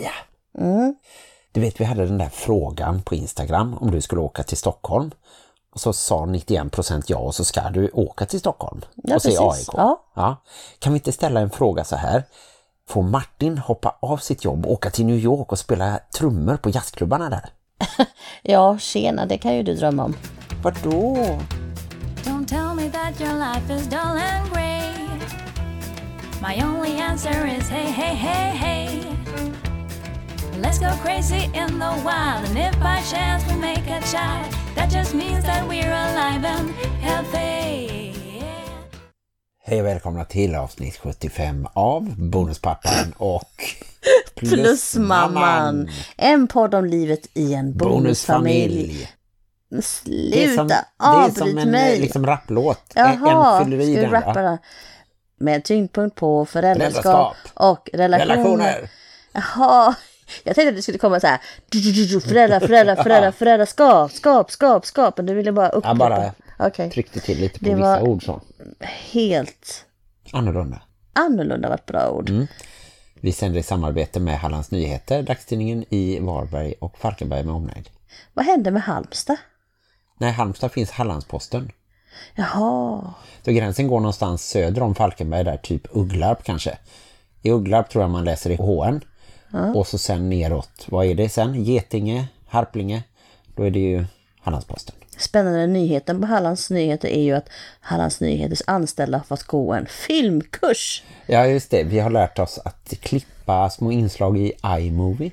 Maria. Du vet, vi hade den där frågan på Instagram om du skulle åka till Stockholm. Och så sa 91% ja och så ska du åka till Stockholm Ja, och se. AIK. Ja. Kan vi inte ställa en fråga så här? Får Martin hoppa av sitt jobb och åka till New York och spela trummor på jazzklubbarna där? Ja, tjena, det kan ju du drömma om. Vadå? Don't tell me that your life is dull and grey. My only answer is hey, hey, hey, hey. Let's go crazy in the wild, and if by chance we make a child, that just means that we're alive and healthy. Hej och välkomna till avsnitt 75 av Bonuspappan och Plusmamman. En podd om livet i en bonusfamilj. Sluta, Det är som, det är som en mig. eh, liksom rapplåt. Jaha, en ska vi rappa då? Med tyngdpunkt på föräldraskap, Föräldraskap. och relationer. Relationer. Jaha, jag tänkte att det skulle komma så här. Föräldrar, föräldrar, föräldrar, föräldraskap, skap, skap, skap. Men du ville bara Jag upprepa. bara Okej, tryckte till lite på Det vissa ord så. helt Annorlunda. annorlunda var ett bra ord. Mm. Vi sänder i samarbete med Hallands Nyheter, dagstidningen i Varberg och Falkenberg med omnejd. Vad hände med Halmstad? Nej, Halmstad finns Hallandsposten. Jaha, Så gränsen går någonstans söder om Falkenberg där, typ Ugglarp kanske. I Ugglarp tror jag man läser i HN. Och så sen neråt, vad är det sen? Getinge, Harplinge. Då är det ju Hallandsposten. spännande nyheten på Hallands Nyheter är ju att Hallands Nyheters anställda har fått gå en filmkurs. Ja, just det. Vi har lärt oss att klippa små inslag i iMovie.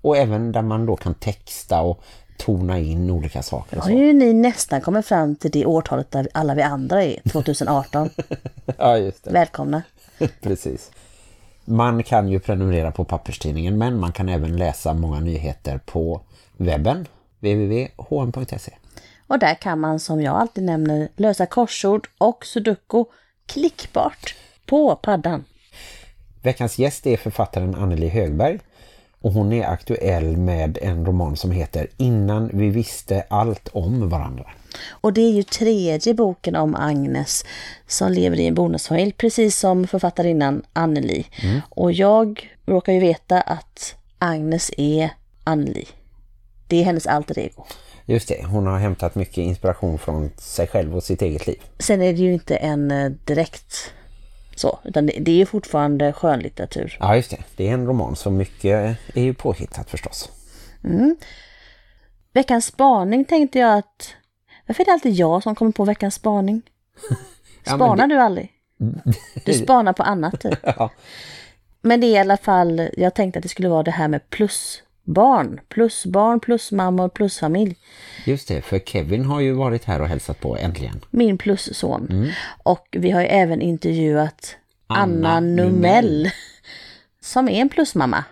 Och även där man då kan texta och tona in olika saker. Har ju ni nästan kommit fram till det årtalet där alla vi andra är, 2018. Ja, just det. Välkomna. Precis. Man kan ju prenumerera på papperstidningen men man kan även läsa många nyheter på webben www.hm.se. Och där kan man som jag alltid nämner lösa korsord och sudoku klickbart på paddan. Veckans gäst är författaren Anneli Högberg och hon är aktuell med en roman som heter Innan vi visste allt om varandra. Och det är ju tredje boken om Agnes som lever i en bonusfamilj, precis som författarinnan Anneli. Och jag råkar ju veta att Agnes är Anneli. Det är hennes alter ego. Just det, hon har hämtat mycket inspiration från sig själv och sitt eget liv. Sen är det ju inte en eh, direkt så, utan det, det är fortfarande skönlitteratur. Ja just det, det är en roman så mycket är ju påhittat förstås. Veckans spaning tänkte jag att... Varför är det alltid jag som kommer på veckans spaning? Ja, men Spanar du aldrig? Du spanar på annat typ. Ja. Men det är i alla fall, jag tänkte att det skulle vara det här med plusbarn. Plusbarn, plusmammor, plusfamilj. Just det, för Kevin har ju varit här och hälsat på äntligen. Min plusson. Och vi har ju även intervjuat Anna, Anna Numell. Som är en plusmamma.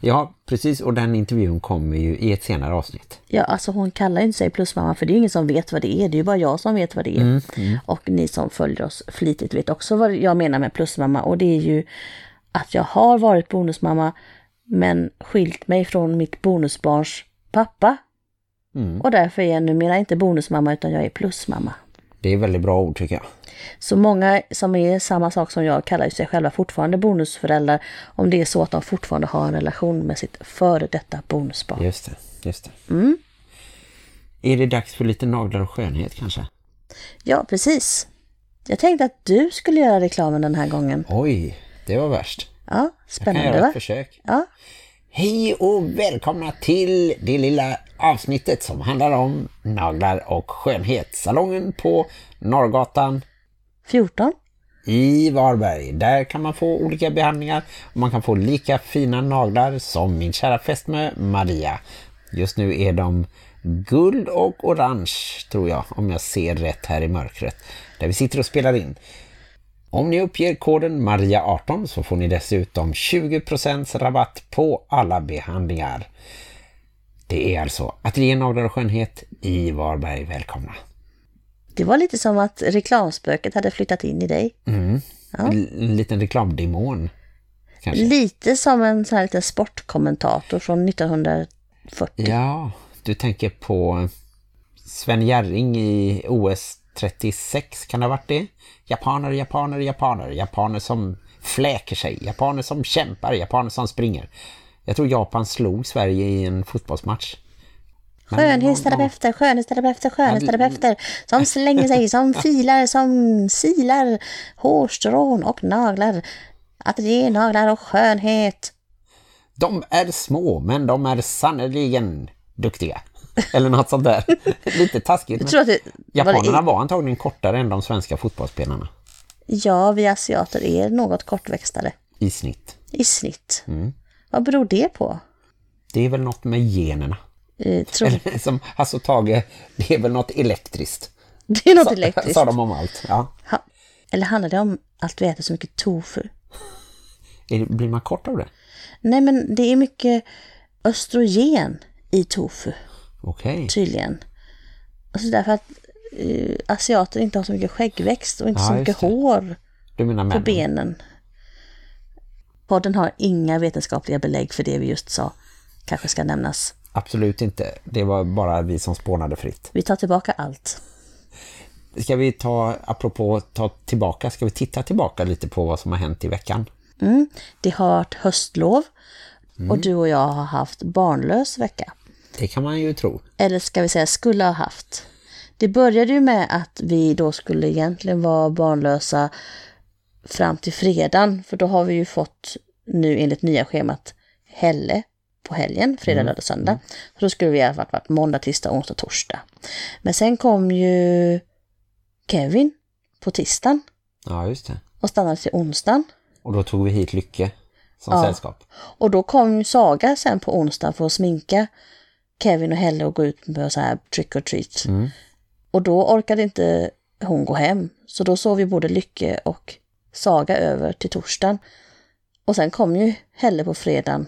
Ja, precis. Och den intervjun kommer ju i ett senare avsnitt. Ja, alltså hon kallar ju inte sig plusmamma för det är ju ingen som vet vad det är. Det är ju bara jag som vet vad det är. Och ni som följer oss flitigt vet också vad jag menar med plusmamma. Och det är ju att jag har varit bonusmamma men skilt mig från mitt bonusbarns pappa. Och därför är jag numera inte bonusmamma utan jag är plusmamma. Det är väldigt bra ord tycker jag. Så många som är samma sak som jag kallar sig själva fortfarande bonusföräldrar om det är så att de fortfarande har en relation med sitt före detta bonusbarn. Just det, just det. Är det dags för lite naglar och skönhet kanske? Ja, precis. Jag tänkte att du skulle göra reklamen den här gången. Oj, det var värst. Ja, Jag kan spännande göra va? ett försök. Ja, Hej och välkomna till det lilla avsnittet som handlar om naglar och skönhet. Salongen på Norrgatan 14. i Varberg. Där kan man få olika behandlingar och man kan få lika fina naglar som min kära fästmö Maria. Just nu är de guld och orange tror jag om jag ser rätt här i mörkret där vi sitter och spelar in. Om ni uppger koden Maria18 så får ni dessutom 20% rabatt på alla behandlingar. Det är alltså Ateljé Naglar och Skönhet i Varberg. Välkomna! Det var lite som att reklamspöket hade flyttat in i dig. En en liten reklamdemon. Kanske. Lite som en sån här liten sportkommentator från 1940. Ja, du tänker på Sven Järring i OS 36, kan det ha varit det? Japaner, japaner, japaner. Japaner som fläker sig. Japaner som kämpar. Japaner som springer. Jag tror Japan slog Sverige i en fotbollsmatch. Skönhetsterapeuter, skönhetsterapeuter, skönhetsterapeuter som slänger sig, som filar, som silar hårstrån och naglar. Ateljénaglar och skönhet. De är små, men de är sannoliken duktiga. Eller något sånt där. Lite taskigt. Jag tror att det, var Japanerna det, var antagligen kortare än de svenska fotbollsspelarna. ja, vi asiater är något kortväxtade I snitt. i snitt. Mm. Vad beror det på? Det är väl något med generna. Eh, tror, Eller som Hasse Tage, det är väl något elektriskt. det är något Sa- elektriskt. Sa de om allt. Ja. Ha, eller handlar det om att vi äter så mycket tofu? Blir man kort av det? Nej, men det är mycket östrogen i tofu. Okej. tydligen. Och så därför att eh, asiater inte har så mycket skäggväxt och inte Ja, så mycket hår på benen. Podden har inga vetenskapliga belägg för det vi just sa. Kanske ska nämnas. Absolut inte. Det var bara vi som spånade fritt. Vi tar tillbaka allt. Ska vi ta, apropå ta tillbaka, ska vi titta tillbaka lite på vad som har hänt i veckan? Mm. Det har varit höstlov Mm. och du och jag har haft barnlös vecka. Det kan man ju tro. Eller ska vi säga skulle ha haft. Det började ju med att vi då skulle egentligen vara barnlösa fram till fredagen. För då har vi ju fått nu enligt nya schemat Helle på helgen, fredag, lördag, söndag. Så då skulle vi ha varit, varit måndag, tisdag, onsdag, torsdag. Men sen kom ju Kevin på tisdagen Ja, just det. och stannade till onsdagen. Och då tog vi hit Lycke som Ja. sällskap. Och då kom ju Saga sen på onsdag för att sminka Kevin och Helle och gå ut med så här trick or treat. Mm. Och då orkade inte hon gå hem. Så då sov ju både Lycke och Saga över till torsdagen. Och sen kom ju Helle på fredagen.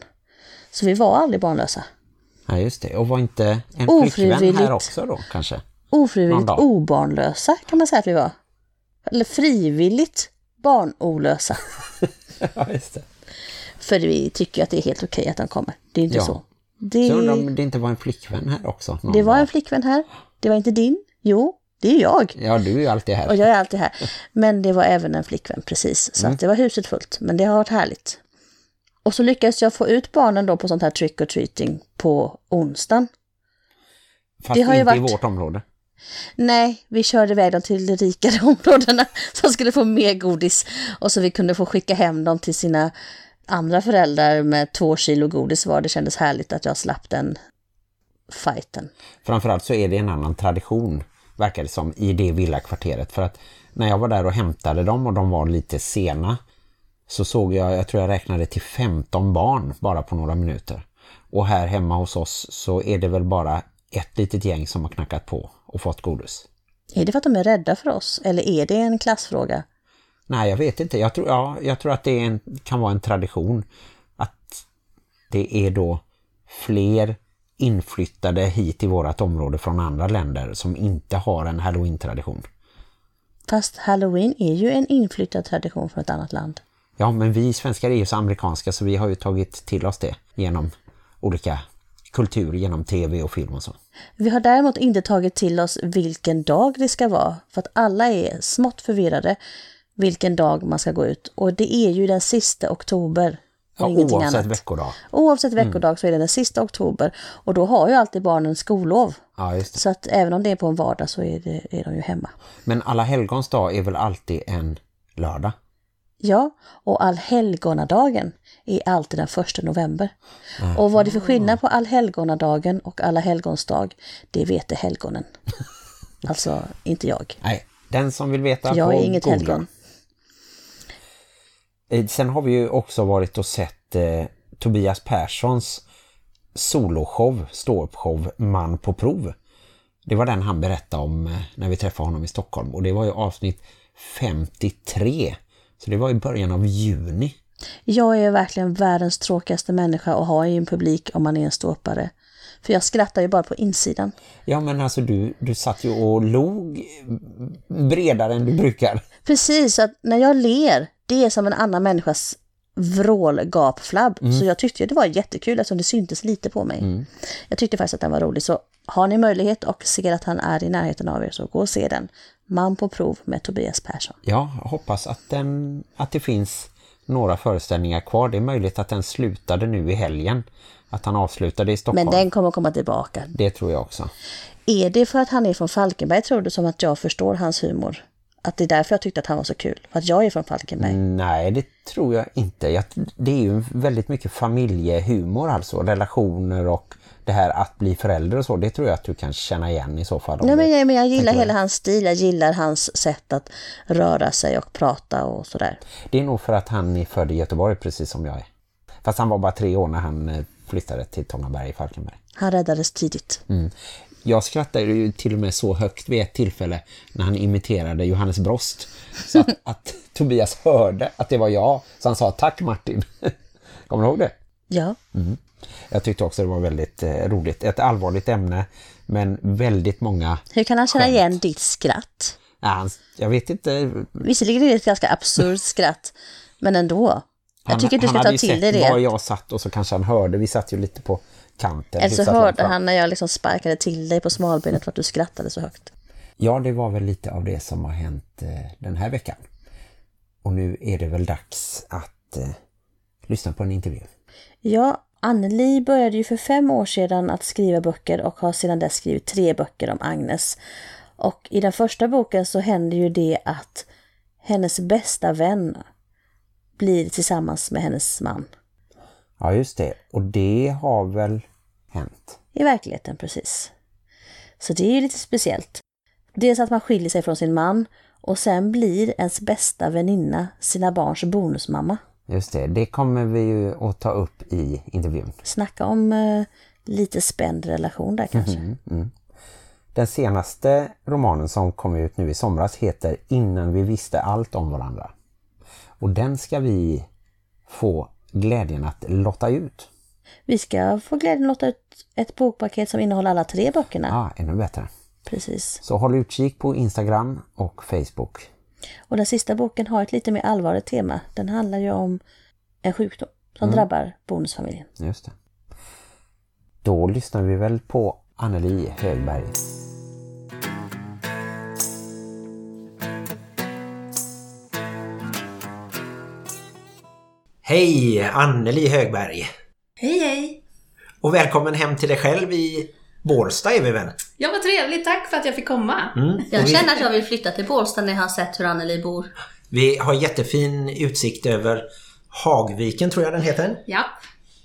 Så vi var aldrig barnlösa. Ja, just det. Och var inte en flickvän här också då, kanske? Ofrivilligt obarnlösa kan man säga att vi var. Eller frivilligt barnolösa. Ja, just det. För vi tycker att det är helt okej att de kommer. Det är inte Ja. så. Det, Så undrar om det inte var en flickvän här också? det var dag. en flickvän här. Det var inte din. Jo, det är jag. Ja, du är alltid här. Och jag är alltid här. Men det var även en flickvän, precis. Så att det var huset fullt. Men det har varit härligt. Och så lyckades jag få ut barnen då på sånt här trick or treating på onsdagen. Fast det har inte i varit- vårt område. Nej, vi körde iväg dem till de rikare områdena som skulle få mer godis. Och så vi kunde få skicka hem dem till sina andra föräldrar med två kilo godis var. Det kändes härligt att jag slapp den fighten. Framförallt så är det en annan tradition, verkar det som, i det villakvarteret. För att när jag var där och hämtade dem och de var lite sena så såg jag, jag tror jag räknade till 15 barn bara på några minuter. Och här hemma hos oss så är det väl bara ett litet gäng som har knackat på och fått godis. Är det för att de är rädda för oss? Eller är det en klassfråga? Nej, jag vet inte. Jag tror, ja, jag tror att det en, kan vara en tradition att det är då fler inflyttade hit i vårt område från andra länder som inte har en halloween-tradition. Fast halloween är ju en inflyttad tradition från ett annat land. Ja, men vi svenskar är ju så amerikanska så vi har ju tagit till oss det genom olika kultur, genom tv och film och så. Vi har däremot inte tagit till oss vilken dag det ska vara. För att alla är smått förvirrade vilken dag man ska gå ut. Och det är ju den sista oktober. Ja, oavsett annat. veckodag. Oavsett veckodag så är det den sista oktober. Och då har ju alltid barnen skollov. Ja. Så att även om det är på en vardag så är, det, är de ju hemma. Men alla helgons dag är väl alltid en lördag? Ja, och allhelgonadagen är alltid den första november. Och vad det är för skillnad på allhelgonadagen och alla helgons dag, det vet det helgonen. Alltså, inte jag. Nej, den som vill veta Jag får är inget googla. helgon. Eh, Sen har vi ju också varit och sett eh, Tobias Perssons soloshow, ståuppshow Man på prov. Det var den han berättade om eh, när vi träffade honom i Stockholm och det var ju avsnitt 53. Så det var i början av juni. Jag är verkligen världens tråkigaste människa att ha i en publik om man är en ståuppare. För jag skrattar ju bara på insidan. Ja men alltså du, du satt ju och log bredare än du brukar. Precis, att när jag ler, det är som en annan människas vrålgapflabb. Så jag tyckte det var jättekul eftersom det syntes lite på mig. Jag tyckte faktiskt att den var rolig. Så har ni möjlighet och ser att han är i närheten av er så gå och se den. Man på prov med Tobias Persson. Ja, jag hoppas att, den, att det finns några föreställningar kvar. Det är möjligt att den slutade nu i helgen. Att han avslutade i Stockholm. Men den kommer komma tillbaka. Det tror jag också. Är det för att han är från Falkenberg tror du som att jag förstår hans humor? Att det är därför jag tyckte att han var så kul? För att jag är från Falkenberg? Nej, det tror jag inte. Jag, det är ju väldigt mycket familjehumor alltså. Relationer och det här att bli förälder och så. Det tror jag att du kan känna igen i så fall. Nej, men jag, men jag gillar hela hans stil. Jag gillar hans sätt att röra sig och prata och sådär. Det är nog för att han är född i Göteborg precis som jag är. Fast han var bara tre år när han eh, flyttade till Tångaberg i Falkenberg. Han räddades tidigt. Mm. Jag skrattade ju till och med så högt vid ett tillfälle när han imiterade Johannes Brost. Så att, att Tobias hörde att det var jag. Så han sa tack Martin. Kommer du ihåg det? Ja, Jag tyckte också det var väldigt eh, roligt. Ett allvarligt ämne men väldigt många... hur kan han känna Skämt. igen ditt skratt? Ja, han, jag vet inte. Visserligen är det ett ganska absurt skratt, men ändå. Jag Han, tycker du han ska hade ta till dig sett var det. jag satt och så kanske han hörde. Vi satt ju lite på kanten. Eller så hörde han när jag liksom sparkade till dig på smalbenet för att du skrattade så högt. Ja, det var väl lite av det som har hänt eh, den här veckan. Och nu är det väl dags att eh, lyssna på en intervju. Ja, Anneli började ju för fem år sedan att skriva böcker och har sedan dess skrivit tre böcker om Agnes. Och i den första boken så händer ju det att hennes bästa vän blir tillsammans med hennes man. Ja, just det. Och det har väl hänt. I verkligheten precis. Så det är ju lite speciellt. Dels att man skiljer sig från sin man och sen blir ens bästa väninna sina barns bonusmamma. Just det. Det kommer vi ju att ta upp i intervjun. Snacka om eh, lite spänd relation där kanske. Den senaste romanen som kom ut nu i somras heter Innan vi visste allt om varandra. Och den ska vi få glädjen att lotta ut. Vi ska få glädjen att låta ut ett bokpaket som innehåller alla tre böckerna. Ja, ännu bättre. Precis. Så håll utkik på Instagram och Facebook. Och den sista boken har ett lite mer allvarligt tema. Den handlar ju om en sjukdom som drabbar bonusfamiljen. Just det. Då lyssnar vi väl på Anneli Högberg. Hej, Anneli Högberg. Hej hej! Och välkommen hem till dig själv i Bålsta är vi väl? Ja, vad trevligt. Tack för att jag fick komma. Mm. Jag vi, känner att jag vill flytta till Bålsta när jag har sett hur Anneli bor. vi har jättefin utsikt över Hagviken tror jag den heter. Ja,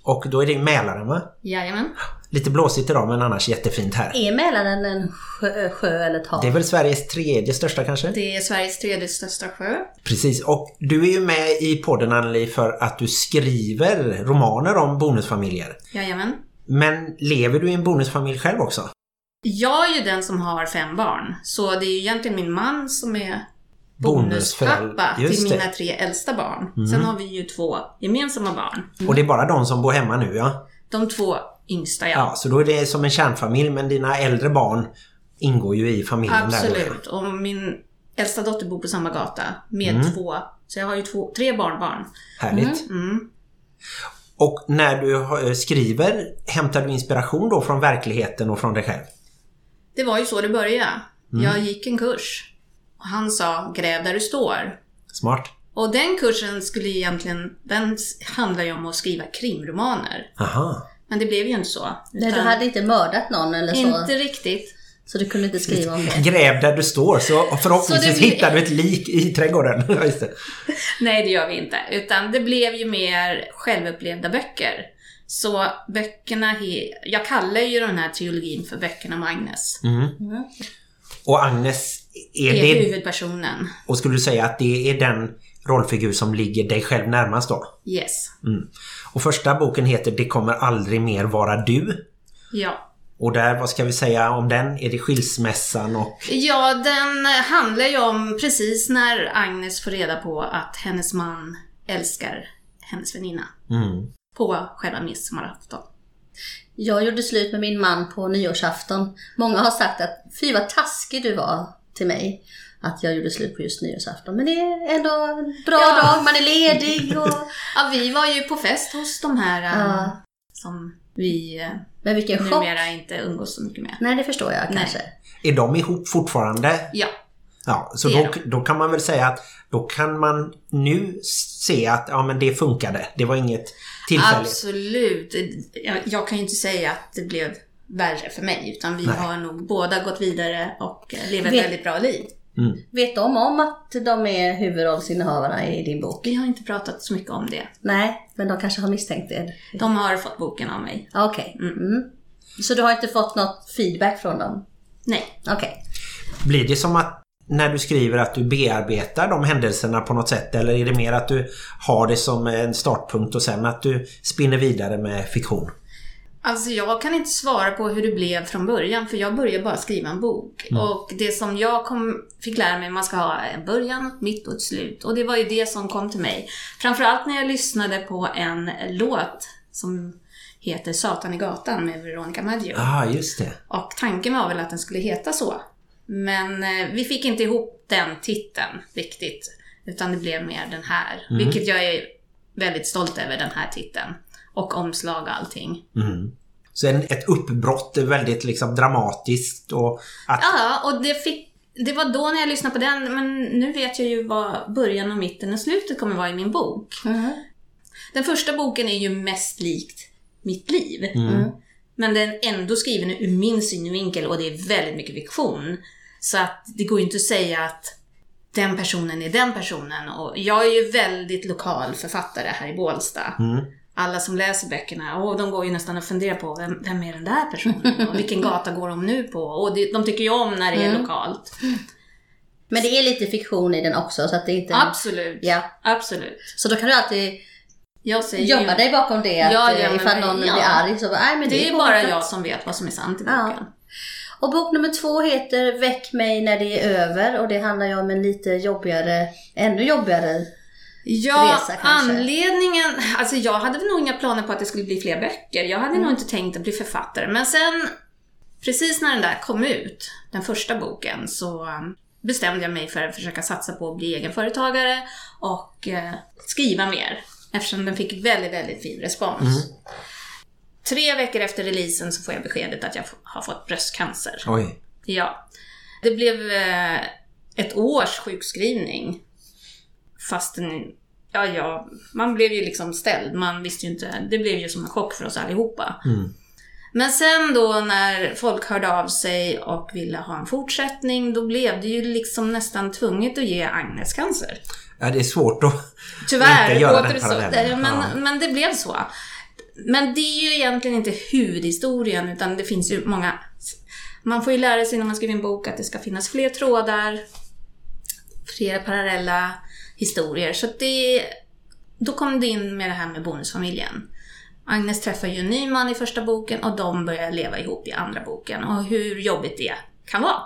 Och då är det Mälaren va? jajamän. Lite blåsigt idag men annars jättefint här. Är Mälaren en sjö, sjö eller ett hav? Det är väl Sveriges tredje största kanske? Det är Sveriges tredje största sjö. Precis, och du är ju med i podden Anneli för att du skriver romaner om bonusfamiljer. Jajamän. Men lever du i en bonusfamilj själv också? Jag är ju den som har fem barn, så det är ju egentligen min man som är bonuspappa till. Mm. mina tre äldsta barn. Sen har vi ju två gemensamma barn. Och det är bara de som bor hemma nu ja? De två yngsta, ja. Ja, så då är det som en kärnfamilj men dina äldre barn ingår ju i familjen där då. Absolut. Och min äldsta dotter bor på samma gata med Mm. två. Så jag har ju två, tre barnbarn. Härligt. Mm. Och när du eh, skriver, hämtar du inspiration då från verkligheten och från dig själv? Det var ju så det började. Mm. Jag gick en kurs. Och han sa gräv där du står. Smart. Och den kursen skulle egentligen, den handlar ju om att skriva krimromaner. Aha. Men det blev ju inte så. Nej, du hade inte mördat någon eller så? Inte riktigt. Så du kunde inte skriva om det? Gräv där du står så förhoppningsvis blir- hittar du ett lik i trädgården. Nej, det gör vi inte. Utan det blev ju mer självupplevda böcker. Så böckerna, jag kallar ju den här trilogin för böckerna om Agnes. Mm. Och Agnes, är Det är det, huvudpersonen. och skulle du säga att det är den rollfigur som ligger dig själv närmast då? Yes. Och första boken heter Det kommer aldrig mer vara du. Ja. Och där, vad ska vi säga om den? Är det skilsmässan och... Ja, den handlar ju om precis när Agnes får reda på att hennes man älskar hennes väninna. Mm. På själva midsommarafton. Jag gjorde slut med min man på nyårsafton. Många har sagt att fy vad taskig du var till mig. Att jag gjorde slut på just nyårsafton. Men det är ändå en bra Ja. dag, man är ledig och... Ja, vi var ju på fest hos de här Ja. som vi äh, Men vilken chock. numera inte umgås så mycket med. Nej, det förstår jag Nej. kanske. Är de ihop fortfarande? Ja, Ja, så då, då kan man väl säga att då kan man nu se att ja, men det funkade. Det var inget tillfälligt. Absolut. Jag, jag kan ju inte säga att det blev värre för mig utan vi Nej. har nog båda gått vidare och lever ett väldigt bra liv. Vet de om att de är huvudrollsinnehavarna i din bok? Vi har inte pratat så mycket om det. Nej, men de kanske har misstänkt det. De har fått boken av mig. Okej. Mm. Så du har inte fått något feedback från dem? Nej. Okej. Blir det som att när du skriver att du bearbetar de händelserna på något sätt eller är det mer att du har det som en startpunkt och sen att du spinner vidare med fiktion? Alltså jag kan inte svara på hur det blev från början för jag började bara skriva en bok. Och det som jag kom, fick lära mig, man ska ha en början, ett mitt och ett slut. Och det var ju det som kom till mig. Framförallt när jag lyssnade på en låt som heter Satan i gatan med Veronica Maggio. Ah, just det. Och tanken var väl att den skulle heta så. Men eh, vi fick inte ihop den titeln riktigt. Utan det blev mer den här. Vilket jag är väldigt stolt över, den här titeln. Och omslag och allting. Så en, ett uppbrott är väldigt liksom dramatiskt och att... Ja, och det fick... Det var då när jag lyssnade på den, men nu vet jag ju vad början och mitten och slutet kommer vara i min bok. Den första boken är ju mest likt mitt liv. Men den är ändå skriven ur min synvinkel och det är väldigt mycket fiktion. Så att det går ju inte att säga att den personen är den personen. Och jag är ju väldigt lokal författare här i Bålsta. Alla som läser böckerna, och de går ju nästan och funderar på vem, vem är den där personen? Och vilken gata går de nu på? Och det, de tycker ju om när det är lokalt. Men det är lite fiktion i den också så att det inte... Absolut. Ja. Absolut. Så då kan du alltid Jag säger gömma ju, dig bakom det. Att Ja, eh, gömma ifall någon ja. blir arg så bara, nej men det, Det är påhittat." bara jag som vet vad som är sant i Ja. boken. Och bok nummer två heter Väck mig när det är över och det handlar ju om en lite jobbigare, ännu jobbigare Ja, resa kanske. anledningen... Alltså jag hade väl nog inga planer på att det skulle bli fler böcker. Jag hade nog inte tänkt att bli författare. Men sen, precis när den där kom ut, den första boken, så um, bestämde jag mig för att försöka satsa på att bli egenföretagare och eh, skriva mer. Eftersom den fick väldigt, väldigt fin respons. Tre veckor efter releasen så får jag beskedet att jag har fått bröstcancer. Oj. Ja. Det blev eh, ett års sjukskrivning. Fastän, ja, ja, man blev ju liksom ställd. Man visste ju inte, det blev ju som en chock för oss allihopa. Men sen då när folk hörde av sig och ville ha en fortsättning, då blev det ju liksom nästan tvunget att ge Agnes cancer. Ja, det är svårt att Tyvärr inte göra den så. parallellen. Men, Ja. men det blev så. Men det är ju egentligen inte huvudhistorien utan det finns ju många... Man får ju lära sig när man skriver en bok att det ska finnas fler trådar, flera parallella historier. Så det... Då kom det in med det här med bonusfamiljen. Agnes träffar ju en ny man i första boken och de börjar leva ihop i andra boken. Och hur jobbigt det kan vara.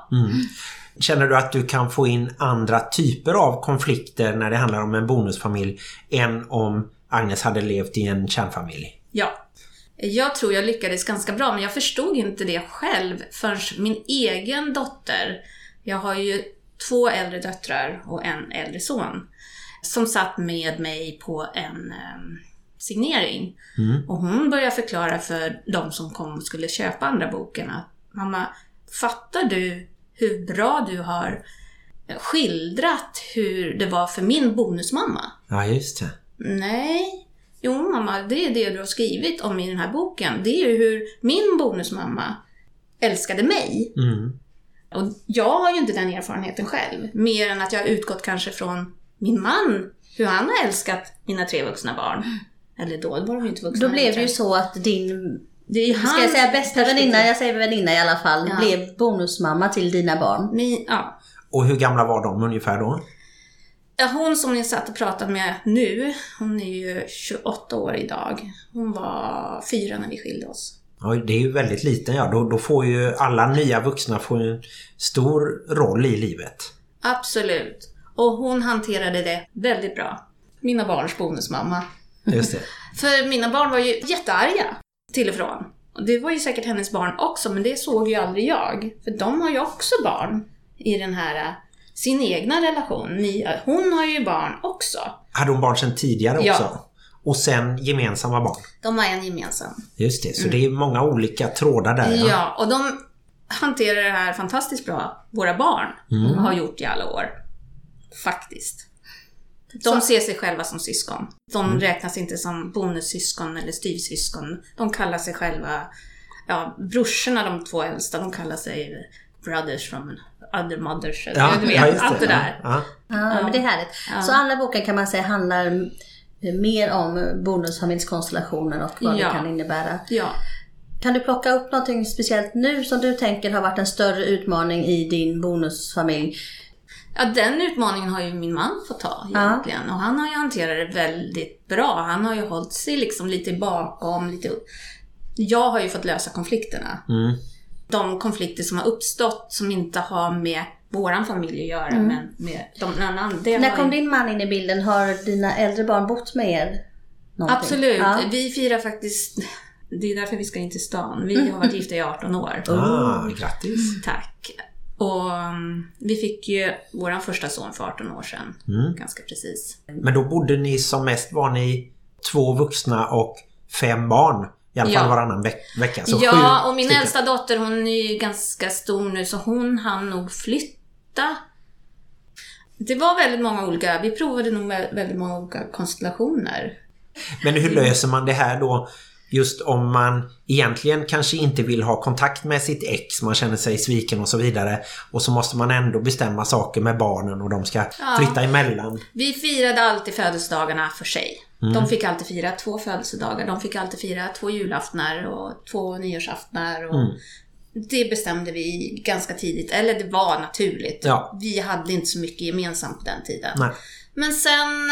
Känner du att du kan få in andra typer av konflikter när det handlar om en bonusfamilj än om Agnes hade levt i en kärnfamilj? Ja. Jag tror jag lyckades ganska bra, men jag förstod inte det själv förrän min egen dotter, jag har ju två äldre döttrar och en äldre son, som satt med mig på en em, signering. Och hon började förklara för de som kom och skulle köpa andra boken att mamma, fattar du hur bra du har skildrat hur det var för min bonusmamma? Ja, just det. Nej. Jo mamma, det är det du har skrivit om i den här boken. Det är ju hur min bonusmamma älskade mig. Mm. Och jag har ju inte den erfarenheten själv. Mer än att jag har utgått kanske från min man. Hur han har älskat mina tre vuxna barn. Eller då var de ju inte vuxna. Då blev det ju så att din, Det är ska jag säga bästa väninna, jag säger väninna i alla fall, Ja. blev bonusmamma till dina barn. Min, ja. Och hur gamla var de ungefär då? Ja, Hon som jag satt och pratade med nu, hon är ju 28 år idag. Hon var fyra när vi skilde oss. Oj, det är ju väldigt liten ja. Då, då får ju alla nya vuxna få en stor roll i livet. Absolut. Och hon hanterade det väldigt bra. Mina barns bonusmamma. Just det. För mina barn var ju jättearga till och från. Och det var ju säkert hennes barn också, men det såg ju aldrig jag. För de har ju också barn i den här, äh, sin egna relation. Ni, hon har ju barn också. Hade hon barn sedan tidigare också? Ja. Och sen gemensamma barn? De har en gemensam. Just det, så det är många olika trådar där. Ja, och de hanterar det här fantastiskt bra, våra barn, har gjort i alla år. Faktiskt. De ser sig själva som syskon. De räknas inte som bonussyskon eller styvsyskon. De kallar sig själva, ja, brorsorna, de två äldsta, de kallar sig brothers from other mothers. Ja, du vet, ja, just allt det där. Ja. Ja, men det är härligt. Så andra boken kan man säga handlar mer om bonusfamiljskonstellationer och vad Ja. det kan innebära. Ja. Kan du plocka upp någonting speciellt nu som du tänker har varit en större utmaning i din bonusfamilj? Ja, den utmaningen har ju min man fått ta egentligen. Och han har ju hanterat det väldigt bra. Han har ju hållit sig liksom lite bakom, lite... Jag har ju fått lösa konflikterna. Mm. De konflikter som har uppstått som inte har med våran familj att göra, men med de annan. När kom ju... din man in i bilden? Har dina äldre barn bott med er? Någonting? Absolut. Ja. Vi firar faktiskt... Det är därför vi ska in till stan. Vi har varit gifta i 18 år. Ah, grattis. Tack. Och um, vi fick ju våran första son för 18 år sedan. Mm. Ganska precis. Men då bodde ni som mest var ni två vuxna och fem barn. I alla fall Ja. varannan veck vecka. Så ja, och min stycken. äldsta dotter hon är ju ganska stor nu så hon hann nog flytta. Det var väldigt många olika, vi provade nog vä- väldigt många olika konstellationer. Men hur löser man det här då? Just om man egentligen kanske inte vill ha kontakt med sitt ex, man känner sig sviken och så vidare. Och så måste man ändå bestämma saker med barnen och de ska flytta emellan. Vi firade alltid födelsedagarna för sig. De fick alltid fira två födelsedagar, de fick alltid fira två julaftnar och två nyårsaftnar. Och Det bestämde vi ganska tidigt, eller det var naturligt. Ja. Vi hade inte så mycket gemensamt på den tiden. Nej. Men sen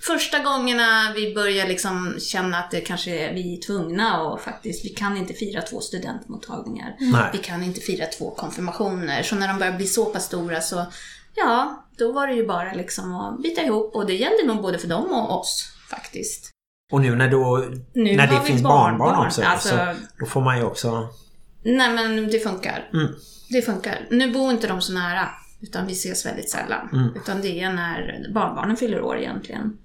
första gångerna vi började liksom känna att det kanske är vi är tvungna och faktiskt, vi kan inte fira två studentmottagningar. Nej. Vi kan inte fira två konfirmationer. Så när de börjar bli så pass stora så, ja, då var det ju bara liksom att bita ihop och det gällde nog både för dem och oss faktiskt. Och nu när, då, Nu när det finns barnbarn, barnbarn också, alltså- så då får man ju också... Nej men det funkar. Mm. Det funkar. Nu bor inte de så nära. Utan vi ses väldigt sällan. Mm. Utan det är när barnbarnen fyller år egentligen.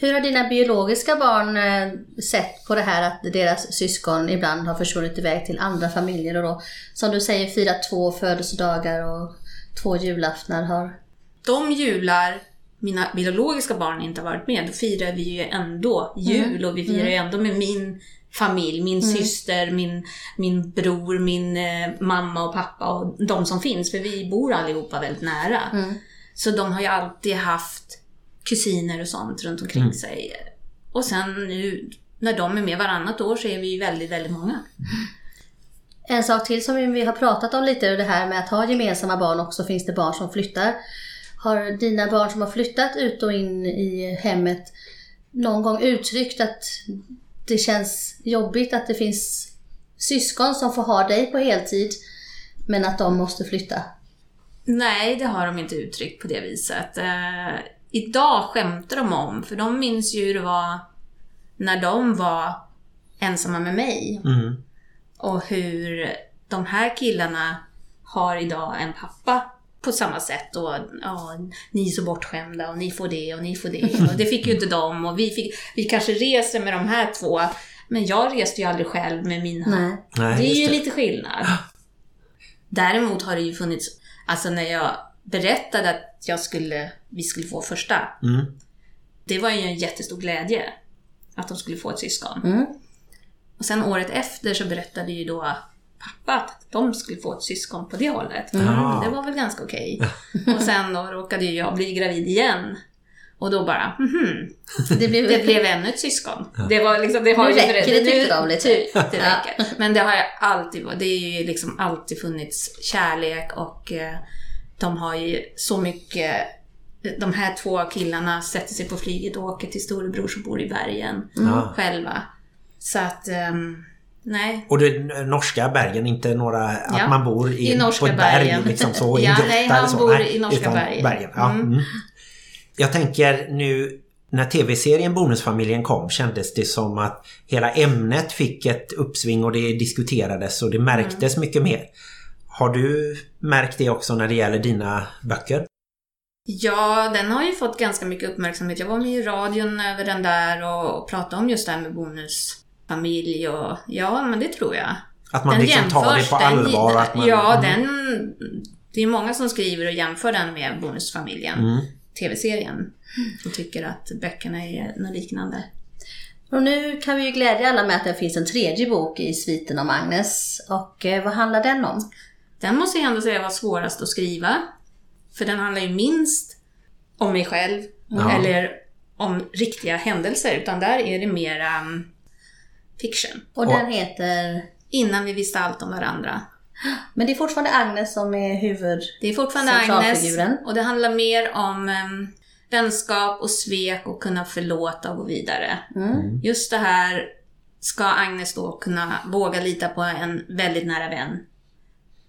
Hur har dina biologiska barn eh, sett på det här att deras syskon ibland har försvunnit iväg till andra familjer och då, som du säger, firat två födelsedagar och två julaftnar har... De jular mina biologiska barn inte har varit med, då firar vi ju ändå jul och vi firar ju ändå med min familj, min syster, min, min bror, min eh, mamma och pappa och de som finns, för vi bor allihopa väldigt nära. Så de har ju alltid haft kusiner och sånt runt omkring sig. Och sen nu när de är med varannat år så är vi ju väldigt, väldigt många. En sak till som vi har pratat om lite, det här med att ha gemensamma barn också, finns det barn som flyttar. Har dina barn som har flyttat ut och in i hemmet någon gång uttryckt att det känns jobbigt att det finns syskon som får ha dig på heltid, men att de måste flytta? Nej, det har de inte uttryckt på det viset. Eh, idag skämtar de om, för de minns ju hur det var när de var ensamma med mig. Mm. Och hur de här killarna har idag en pappa på samma sätt. Och ja, ni är så bortskämda och ni får det och ni får det. Och det fick ju inte de. Och vi, fick, vi kanske reser med de här två. Men jag reste ju aldrig själv med mina. Nej. Nej, Det är ju det. lite skillnad. Däremot har det ju funnits, alltså när jag berättade att jag skulle, vi skulle få första. Mm. Det var ju en jättestor glädje att de skulle få ett syskon. Mm. Och sen året efter så berättade ju då pappa att de skulle få ett syskon på det hållet. Ah. Det var väl ganska okej. Och sen då råkade ju jag bli gravid igen. Och då bara, mhm, Det blir, det blev ännu ett syskon. Det var liksom, det har Nu ju räcker det, tyckte de lite. Ty, det Ja. Men det har jag alltid varit. Det är ju liksom alltid funnits kärlek och eh, de har ju så mycket de här två killarna sätter sig på flyget och åker till storebror som bor i bergen Ja. själva. Så att, ehm, nej. Och det norska bergen, inte några... Att Ja. man bor i, I norska på ett berg bergen. liksom så, i Ja, nej, han så. bor i norska utan bergen. Ja. Mm. Mm. Jag tänker nu när tv-serien Bonusfamiljen kom kändes det som att hela ämnet fick ett uppsving och det diskuterades och det märktes Mm. mycket mer. Har du märkt det också när det gäller dina böcker? Ja, den har ju fått ganska mycket uppmärksamhet. Jag var med i radion över den där och, och pratade om just det här med bonusfamilj och ja, men det tror jag Att man Den liksom tar det på den- allvar. Att man, Ja, Mm. den... Det är många som skriver och jämför den med Bonusfamiljen, Mm. tv-serien. Och tycker att böckerna är något liknande. Och nu kan vi ju glädja alla med att det finns en tredje bok i sviten om Agnes. Och eh, vad handlar den om? Den måste jag ändå säga var svårast att skriva. För den handlar ju minst om mig själv Ja. eller om riktiga händelser. Utan där är det mera um, fiction. Och Och- den heter... Innan vi visste allt om varandra. Men det är fortfarande Agnes som är huvud... Det är fortfarande Agnes och det handlar mer om um, vänskap och svek och kunna förlåta och gå vidare. Mm. Just det här ska Agnes då kunna våga lita på en väldigt nära vän.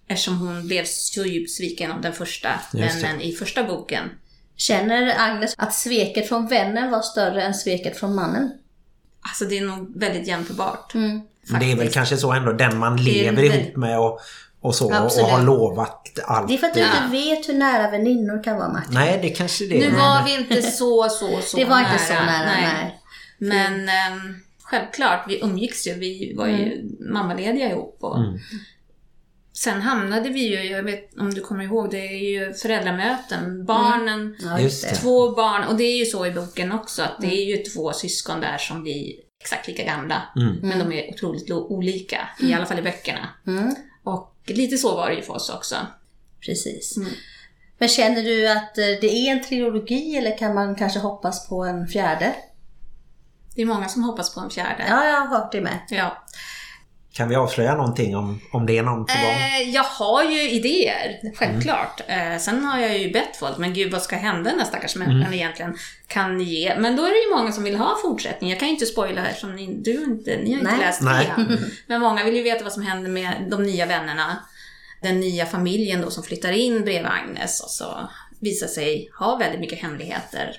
Eftersom hon blev så djupt sviken av den första vännen i första boken. Känner Agnes att sveket från vännen var större än sveket från mannen? Alltså det är nog väldigt jämförbart. Mm. Men det är väl kanske så ändå den man lever väldigt- ihop med och, och så och Absolut. har lovat allt. Det är för att du inte vet hur nära väninnor kan vara, Martin. Nej, det kanske det är. Nu var vi inte så, så, så Det var inte nära. så nära, nej. Men ehm, självklart, vi umgicks ju. Vi var ju mammalediga ihop. Och Mm. Sen hamnade vi ju, jag vet om du kommer ihåg, det är ju föräldramöten. Barnen, Ja, Just det. två barn. Och det är ju så i boken också, att det är ju två syskon där som blir exakt lika gamla. Mm. Men de är otroligt olika, i alla fall i böckerna. Mm. Och lite så var det ju för oss också. Precis. Mm. Men känner du att eh, det är en trilogi eller kan man kanske hoppas på en fjärde? Det är många som hoppas på en fjärde. Ja, jag har hört det med. ja. Kan vi avslöja någonting om, om det är någon på gång? Eh, jag har ju idéer, självklart. Eh, sen har jag ju bett folk, men gud vad ska hända den stackars människan egentligen? Kan ni ge? Men då är det ju många som vill ha fortsättning. Jag kan ju inte spoila här som ni, du inte, ni har inte Nej. läst Nej. trean. Men många vill ju veta vad som händer med de nya vännerna. Den nya familjen då som flyttar in bredvid Agnes och så visar sig ha väldigt mycket hemligheter.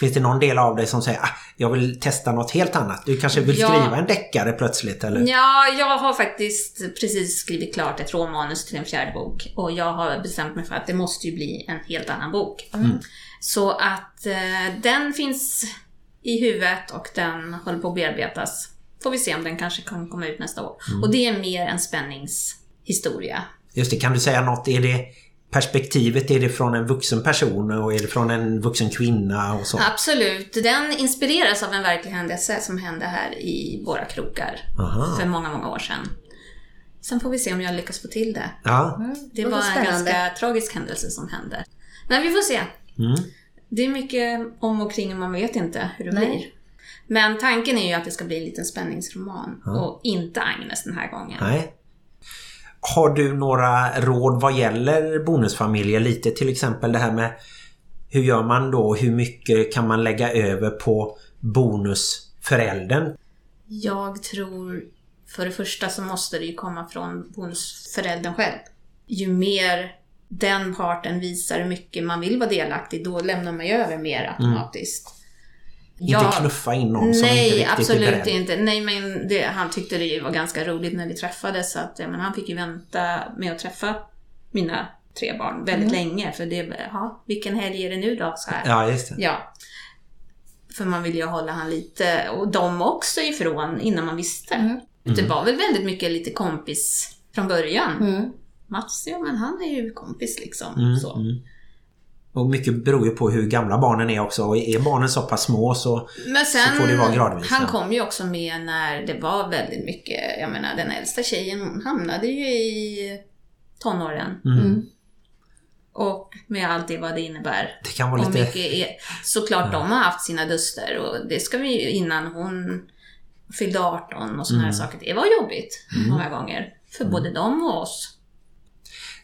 Finns det någon del av dig som säger ah, jag vill testa något helt annat? Du kanske vill Ja. skriva en deckare plötsligt eller? Ja, jag har faktiskt precis skrivit klart ett råmanus till en fjärde bok. Och jag har bestämt mig för att det måste ju bli en helt annan bok. Så att eh, den finns i huvudet och den håller på att bearbetas. Får vi se om den kanske kan komma ut nästa år. Och det är mer en spänningshistoria. Just det, kan du säga något? Är det perspektivet, är det från en vuxen person och är det från en vuxen kvinna och så? Absolut. Den inspireras av en verklig händelse som hände här i våra krokar Aha. för många, många år sedan. Sen får vi se om jag lyckas få till det. Ja, Det låter var en ganska tragisk händelse som hände. Men vi får se. Mm. Det är mycket om och kring och man vet inte hur det Nej. blir. Men tanken är ju att det ska bli en liten spänningsroman och inte Agnes den här gången. nej. Har du några råd vad gäller bonusfamiljer? Lite till exempel det här med hur gör man då? Hur mycket kan man lägga över på bonusföräldern? Jag tror för det första så måste det ju komma från bonusföräldern själv. Ju mer den parten visar hur mycket man vill vara delaktig, då lämnar man ju över mer automatiskt. Inte knuffa in någon som inte Nej, riktigt är absolut beredd. inte. Nej, men det, han tyckte det var ganska roligt när vi träffades. Så att, ja, men han fick ju vänta med att träffa mina tre barn väldigt länge. För det, ja, vilken helg är det nu då? Så här. Ja, just det. Ja. För man ville ju hålla han lite, och de också ifrån innan man visste. Det var väl väldigt mycket lite kompis från början. Mm. Mats, ja men han är ju kompis liksom. Mm, så. mm. Och mycket beror ju på hur gamla barnen är också. Och är barnen så pass små så... Men sen, Så får det vara gradvis, han ja. kom ju också med när det var väldigt mycket, jag menar den äldsta tjejen hon hamnade ju i tonåren. Mm. Och med allt det vad det innebär. Det kan vara Och lite... mycket är, såklart de har haft sina duster och det ska vi ju innan hon fyllde 18 och såna Mm. här saker. Det var jobbigt många gånger. För både dem och oss.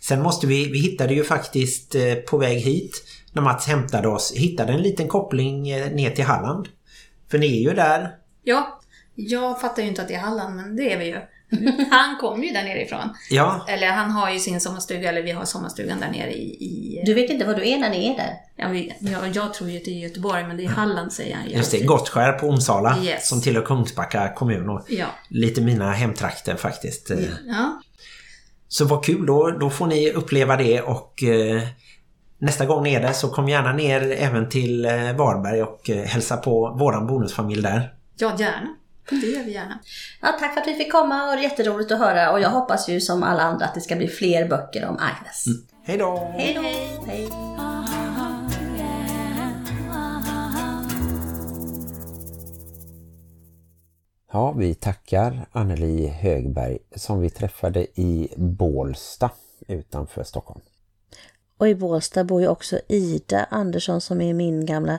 Sen måste vi... Vi hittade ju faktiskt eh, på väg hit när Mats hämtade oss. Hittade en liten koppling eh, ner till Halland. För ni är ju där. Ja, jag fattar ju inte att det är Halland, men det är vi ju. Han kommer ju där nerifrån. Ja, Eller han har ju sin sommarstuga, eller vi har sommarstugan där nere i... i Du vet inte vad du är när ni är där? ja, vi, ja, jag tror ju att det är Göteborg, men det är Halland säger han ju just det. Gottskär på Onsala. Yes. Som tillhör Kungsbacka kommun. Och Ja. lite mina hemtrakter faktiskt. Eh, ja. Så vad kul, då, då får ni uppleva det och eh, nästa gång ni är där så kom gärna ner även till eh, Varberg och eh, hälsa på våran bonusfamilj där. Ja, gärna. Det gör vi gärna. Ja, tack för att vi fick komma och jätteroligt att höra och jag hoppas ju som alla andra att det ska bli fler böcker om Agnes. Hej då! Hej då! Hej. Ja, vi tackar Anneli Högberg som vi träffade i Bålsta utanför Stockholm. Och i Bålsta bor ju också Ida Andersson som är min gamla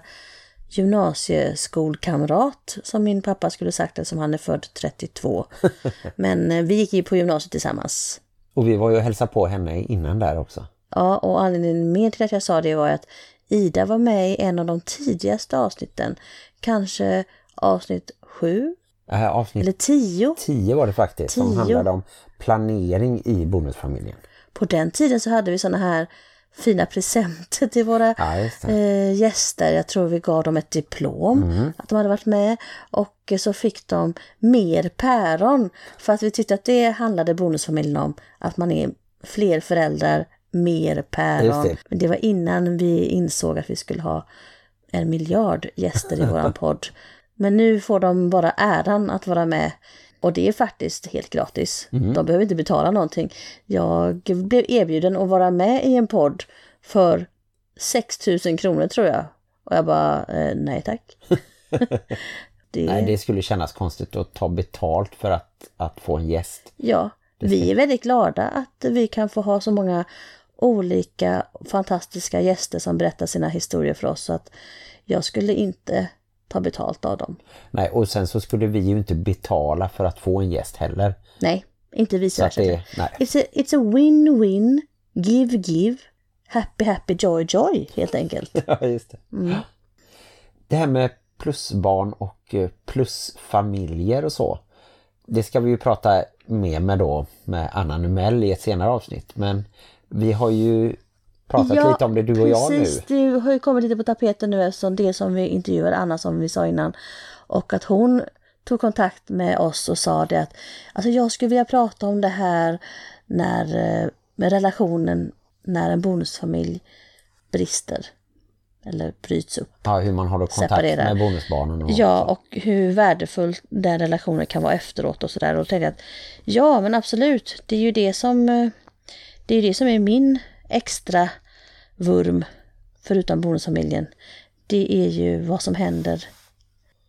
gymnasieskolkamrat som min pappa skulle sagt eftersom han är född 32. Men eh, vi gick ju på gymnasiet tillsammans. Och vi var ju och hälsade på henne innan där också. Ja, och anledningen med till att jag sa det var att Ida var med i en av de tidigaste avsnitten. Kanske avsnitt sju Äh, avsnitt eller tio. 10 var det faktiskt som Tio. handlade om planering i bonusfamiljen. På den tiden så hade vi såna här fina presenter till våra Ja, eh, gäster. Jag tror vi gav dem ett diplom att de hade varit med och så fick de mer päron för att vi tyckte att det handlade bonusfamiljen om att man är fler föräldrar, mer päron. Det. Men det var innan vi insåg att vi skulle ha en miljard gäster i våran podd. Men nu får de bara äran att vara med. Och det är faktiskt helt gratis. De behöver inte betala någonting. Jag blev erbjuden att vara med i en podd för 6 000 kronor tror jag. Och jag bara, eh, nej tack. det, Nej, det skulle kännas konstigt att ta betalt för att, att få en gäst. Ja, vi är väldigt glada att vi kan få ha så många olika fantastiska gäster som berättar sina historier för oss. Så att jag skulle inte ta betalt av dem. Nej, och sen så skulle vi ju inte betala för att få en gäst heller. Nej, inte vice Så det, nej. It's a, it's a win-win, give, give, happy, happy, joy, joy helt enkelt. Ja, just det. Det här med plusbarn och eh, plusfamiljer och så. Det ska vi ju prata mer med då med Anna Numell i ett senare avsnitt. Men vi har ju pratat lite om det du och jag nu. precis. Det har ju kommit lite på tapeten nu eftersom det som vi intervjuade Anna som vi sa innan. Och att hon tog kontakt med oss och sa det att alltså jag skulle vilja prata om det här när eh, med relationen när en bonusfamilj brister eller bryts upp. Ja, hur man håller kontakt Separera. med bonusbarnen. Och Ja, och hur värdefull den relationen kan vara efteråt och sådär. Och då tänkte jag att ja, men absolut, det är ju det som, eh, det är det som är min extra vurm, förutom bonusfamiljen. Det är ju vad som händer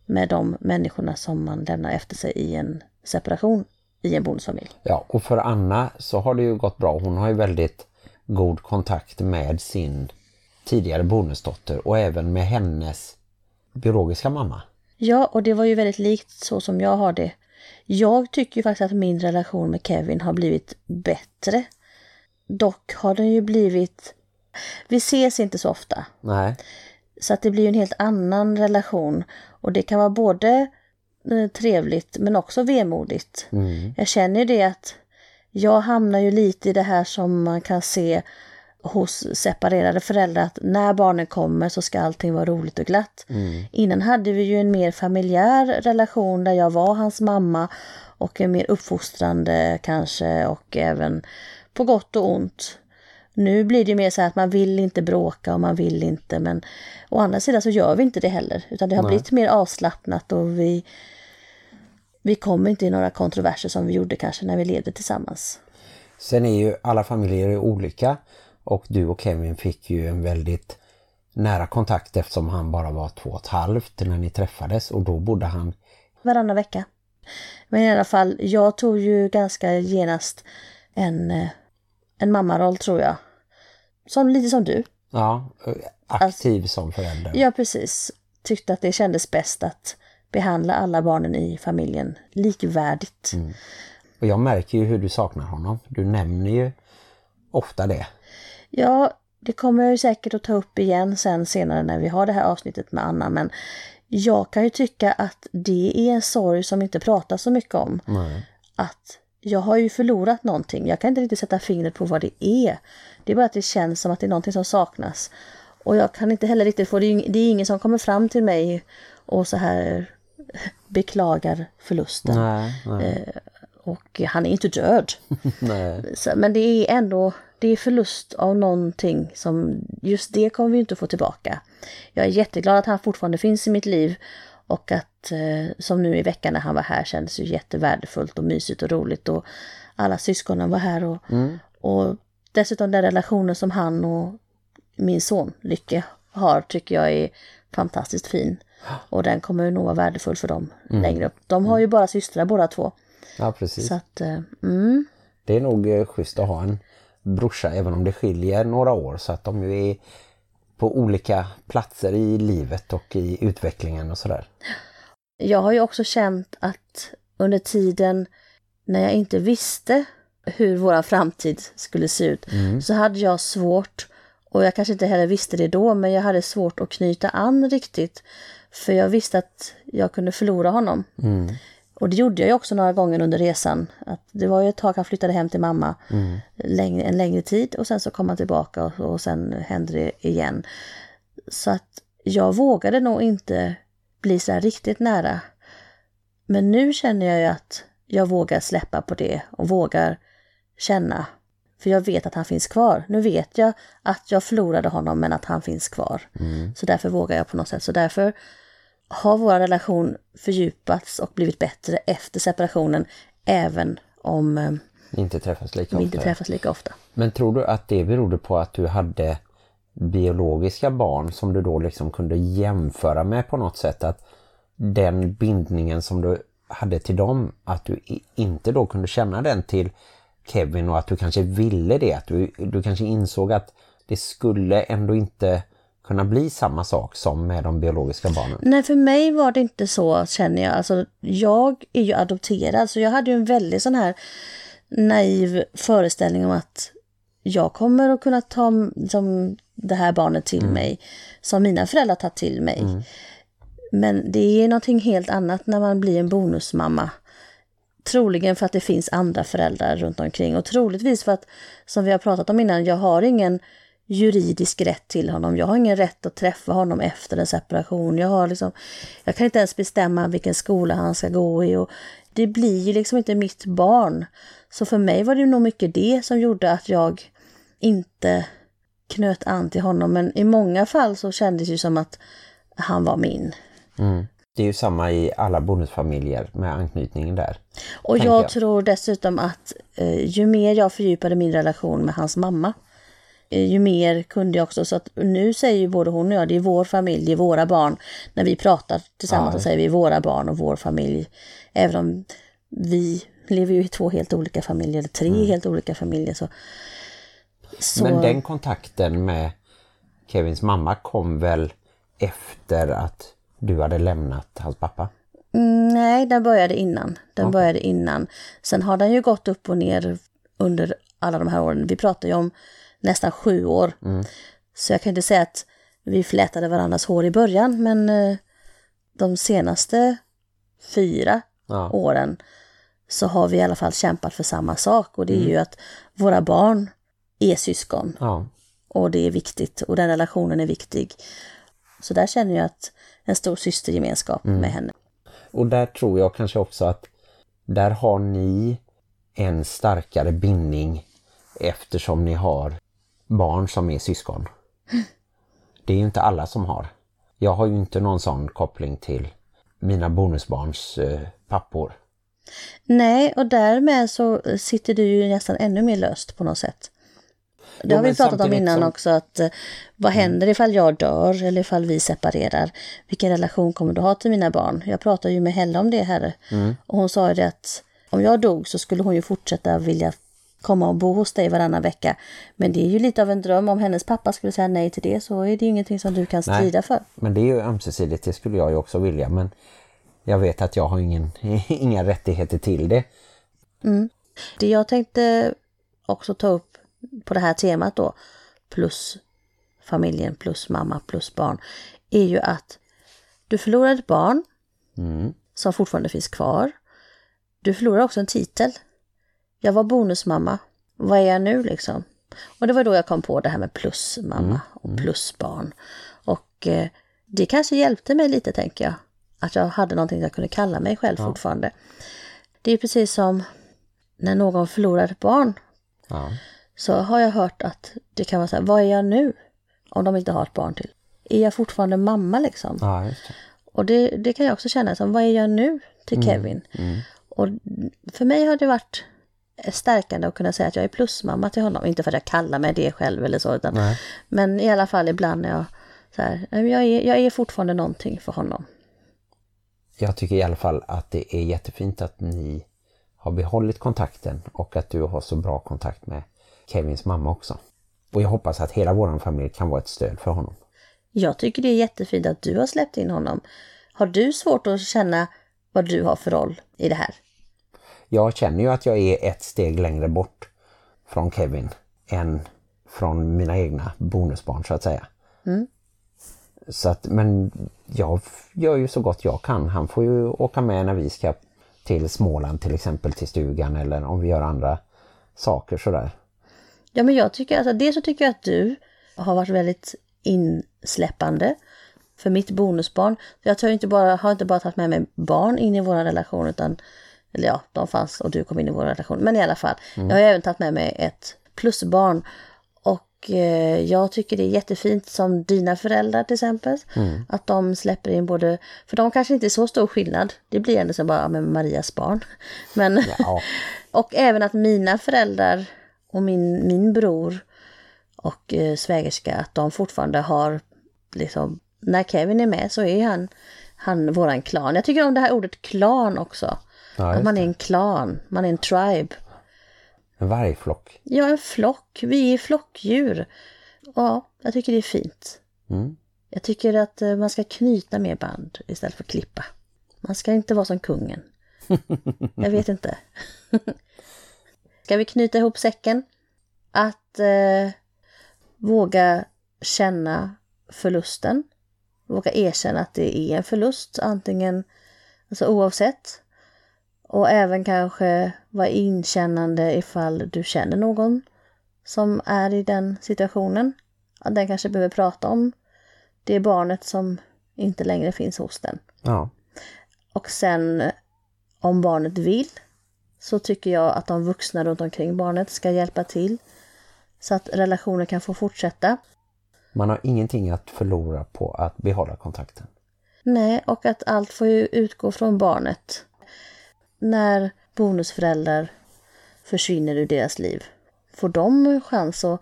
med de människorna som man lämnar efter sig i en separation i en bonusfamilj. Ja, och för Anna så har det ju gått bra. Hon har ju väldigt god kontakt med sin tidigare bonusdotter och även med hennes biologiska mamma. Ja, och det var ju väldigt likt så som jag har det. Jag tycker ju faktiskt att min relation med Kevin har blivit bättre. Dock har den ju blivit... Vi ses inte så ofta. Nej, Så att det blir en helt annan relation. Och det kan vara både eh, trevligt men också vemodigt. Jag känner ju det att jag hamnar ju lite i det här som man kan se hos separerade föräldrar att när barnen kommer så ska allting vara roligt och glatt. Innan hade vi ju en mer familjär relation där jag var hans mamma och en mer uppfostrande kanske och även på gott och ont. Nu blir det mer så här att man vill inte bråka och man vill inte men å andra sidan så gör vi inte det heller utan det har blivit mer avslappnat och vi vi kommer inte i några kontroverser som vi gjorde kanske när vi levde tillsammans. Sen är ju alla familjer olika och du och Kevin fick ju en väldigt nära kontakt eftersom han bara var två och ett halvt när ni träffades och då bodde han Varannan vecka. Men i alla fall, jag tog ju ganska genast en, eh, en mammaroll tror jag. Som, lite som du. ja, aktiv som förälder. Ja, precis. Tyckte att det kändes bäst att behandla alla barnen i familjen likvärdigt. Och jag märker ju hur du saknar honom. Du nämner ju ofta det. Ja, det kommer jag ju säkert att ta upp igen sen senare när vi har det här avsnittet med Anna. Men jag kan ju tycka att det är en sorg som inte pratas så mycket om. Att jag har ju förlorat någonting. Jag kan inte riktigt sätta fingret på vad det är. Det är bara att det känns som att det är någonting som saknas. Och jag kan inte heller riktigt få, det är, det är ingen som kommer fram till mig och så här beklagar förlusten. Nej, nej, Och han är inte död. Så, men det är ändå det är förlust av någonting som just det kommer vi inte få tillbaka. Jag är jätteglad att han fortfarande finns i mitt liv Och att eh, som nu i veckan när han var här kändes ju jättevärdefullt och mysigt och roligt och alla syskonen var här och, och dessutom den relationen som han och min son Lycke har tycker jag är fantastiskt fin. Och den kommer nog vara värdefull för dem längre upp. De har ju bara systrar båda två. Ja, precis. Så att, eh, mm, Det är nog eh, schysst att ha en brorsa även om det skiljer några år så att de ju är på olika platser i livet och i utvecklingen och sådär. Jag har ju också känt att under tiden när jag inte visste hur vår framtid skulle se ut så hade jag svårt, och jag kanske inte heller visste det då, men jag hade svårt att knyta an riktigt. För jag visste att jag kunde förlora honom. Och det gjorde jag ju också några gånger under resan. Att det var ju ett tag han flyttade hem till mamma längre, en längre tid och sen så kom han tillbaka och, och sen hände det igen. Så att jag vågade nog inte bli så här riktigt nära. Men nu känner jag ju att jag vågar släppa på det och vågar känna. För jag vet att han finns kvar. Nu vet jag att jag förlorade honom men att han finns kvar. Så därför vågar jag på något sätt. Så därför har vår relation fördjupats och blivit bättre efter separationen. Även om eh, Inte träffas lika vi inte ofta. träffas lika ofta. Men tror du att det berodde på att du hade biologiska barn som du då liksom kunde jämföra med på något sätt? Att den bindningen som du hade till dem, att du inte då kunde känna den till Kevin och att du kanske ville det. Att du, du kanske insåg att det skulle ändå inte kunna bli samma sak som med de biologiska barnen. Nej, för mig var det inte så känner jag. Alltså, jag är ju adopterad så jag hade ju en väldigt sån här naiv föreställning om att jag kommer att kunna ta som det här barnet till mig som mina föräldrar tagit till mig. Men det är någonting helt annat när man blir en bonusmamma. Troligen för att det finns andra föräldrar runt omkring och troligtvis för att, som vi har pratat om innan, jag har ingen juridisk rätt till honom. Jag har ingen rätt att träffa honom efter en separation. Jag, har liksom, jag kan inte ens bestämma vilken skola han ska gå i. Och det blir ju liksom inte mitt barn. Så för mig var det nog mycket det som gjorde att jag inte knöt an till honom. Men i många fall så kändes det som att han var min. Det är ju samma i alla bonusfamiljer med anknytningen där. Och jag, jag. tror dessutom att eh, ju mer jag fördjupade min relation med hans mamma, ju mer kunde jag också, så att nu säger ju både hon och jag, det är vår familj, det är våra barn. När vi pratar tillsammans Ja. så säger vi våra barn och vår familj. Även om vi lever ju i två helt olika familjer, eller tre helt olika familjer. Så, så Mm. Men den kontakten med Kevins mamma kom väl efter att du hade lämnat hans pappa? Mm, Nej, den började innan. Den började innan. Sen har den ju gått upp och ner under alla de här åren. Vi pratar ju om nästan sju år. Så jag kan inte säga att vi flätade varandras hår i början, men eh, de senaste fyra Ja. åren så har vi i alla fall kämpat för samma sak och det är ju att våra barn är syskon Ja. och det är viktigt och den relationen är viktig. Så där känner jag att en stor systergemenskap med henne. Och där tror jag kanske också att där har ni en starkare bindning eftersom ni har barn som är syskon. Det är ju inte alla som har. Jag har ju inte någon sån koppling till mina bonusbarns eh, pappor. Nej, och därmed så sitter du ju nästan ännu mer löst på något sätt. Det Jo, har vi pratat om innan som- också, att eh, vad händer ifall jag dör eller ifall vi separerar? Vilken relation kommer du ha till mina barn? Jag pratade ju med Helle om det här och hon sa ju det att om jag dog så skulle hon ju fortsätta vilja komma och bo hos dig varannan vecka. Men det är ju lite av en dröm. Om hennes pappa skulle säga nej till det så är det ju ingenting som du kan Nej. strida för. Men det är ju ömsesidigt, det skulle jag ju också vilja. Men jag vet att jag har ingen, inga rättigheter till det. Det jag tänkte också ta upp på det här temat då, plus familjen, plus mamma, plus barn, är ju att du förlorar ett barn som fortfarande finns kvar. Du förlorar också en titel. Jag var bonusmamma. Vad är jag nu liksom? Och det var då jag kom på det här med plusmamma och plusbarn. Och eh, det kanske hjälpte mig lite tänker jag. Att jag hade någonting jag kunde kalla mig själv fortfarande. Det är precis som när någon förlorar ett barn Ja. så har jag hört att det kan vara så här, vad är jag nu? Om de inte har ett barn till. Är jag fortfarande mamma liksom? Ja, det. Och det, det kan jag också känna som, vad är jag nu till Kevin? Och för mig har det varit stärkande att kunna säga att jag är plusmamma till honom. Inte för att jag kallar mig det själv eller så, utan, Nej. men i alla fall ibland när jag så här, jag är, jag är fortfarande någonting för honom. Jag tycker i alla fall att det är jättefint att ni har behållit kontakten och att du har så bra kontakt med Kevins mamma också. Och jag hoppas att hela vår familj kan vara ett stöd för honom. Jag tycker det är jättefint att du har släppt in honom. Har du svårt att känna vad du har för roll i det här? Jag känner ju att jag är ett steg längre bort från Kevin än från mina egna bonusbarn så att säga. Så att, men jag gör ju så gott jag kan. Han får ju åka med när vi ska till Småland till exempel till stugan eller om vi gör andra saker sådär. Ja, men jag tycker, alltså dels så tycker jag att du har varit väldigt insläppande för mitt bonusbarn. Jag tar inte bara, har inte bara tagit med mig barn in i vår relation utan, eller ja, de fanns och du kom in i vår relation. Men i alla fall, jag har även tagit med mig ett plusbarn. Och eh, jag tycker det är jättefint som dina föräldrar till exempel. Att de släpper in både, för de kanske inte är så stor skillnad. Det blir ändå som bara med Marias barn. Men, Ja, och även att mina föräldrar och min, min bror och eh, svägerska, att de fortfarande har, liksom, när Kevin är med så är han, han våran klan. Jag tycker om det här ordet klan också. Ja, man är en klan, man är en tribe. en vargflock. Ja, en flock. Vi är flockdjur. Ja, jag tycker det är fint. Mm. Jag tycker att eh, man ska knyta mer band istället för att klippa. Man ska inte vara som kungen. Jag vet inte. ska vi knyta ihop säcken? Att eh, våga känna förlusten. Våga erkänna att det är en förlust, antingen, alltså oavsett. Och även kanske vara inkännande ifall du känner någon som är i den situationen. Att den kanske behöver prata om det barnet som inte längre finns hos den. Ja, Och sen om barnet vill så tycker jag att de vuxna runt omkring barnet ska hjälpa till så att relationen kan få fortsätta. man har ingenting att förlora på att behålla kontakten. Nej, och att allt får ju utgå från barnet. När bonusföräldrar försvinner ur deras liv, får de chans att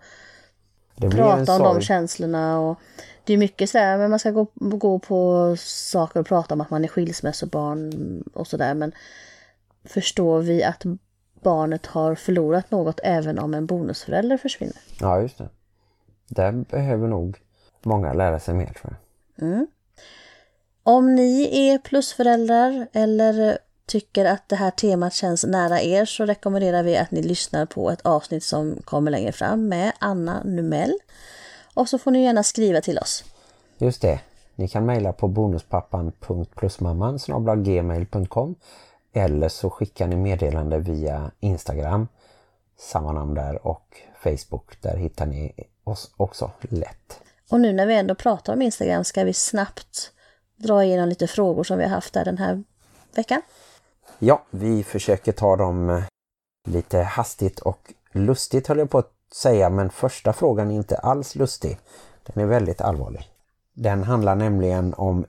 prata om de känslorna och det är mycket sådär, men man ska gå, gå på saker och prata om att man är skilsmässobarn och sådär, men förstår vi att barnet har förlorat något även om en bonusförälder försvinner? Ja, just det. Där behöver nog många lära sig mer tror jag. Om ni är plusföräldrar eller tycker att det här temat känns nära er så rekommenderar vi att ni lyssnar på ett avsnitt som kommer längre fram med Anna Numell. Och så får ni gärna skriva till oss. Just det. Ni kan mejla på bonuspappan.plusmamman gmail.com eller så skickar ni meddelande via Instagram, samma namn där och Facebook. Där hittar ni oss också lätt. Och nu när vi ändå pratar om Instagram ska vi snabbt dra igenom lite frågor som vi har haft där den här veckan. Ja, vi försöker ta dem eh, lite hastigt och lustigt höll jag på att säga, men första frågan är inte alls lustig. Den är väldigt allvarlig. Den handlar nämligen om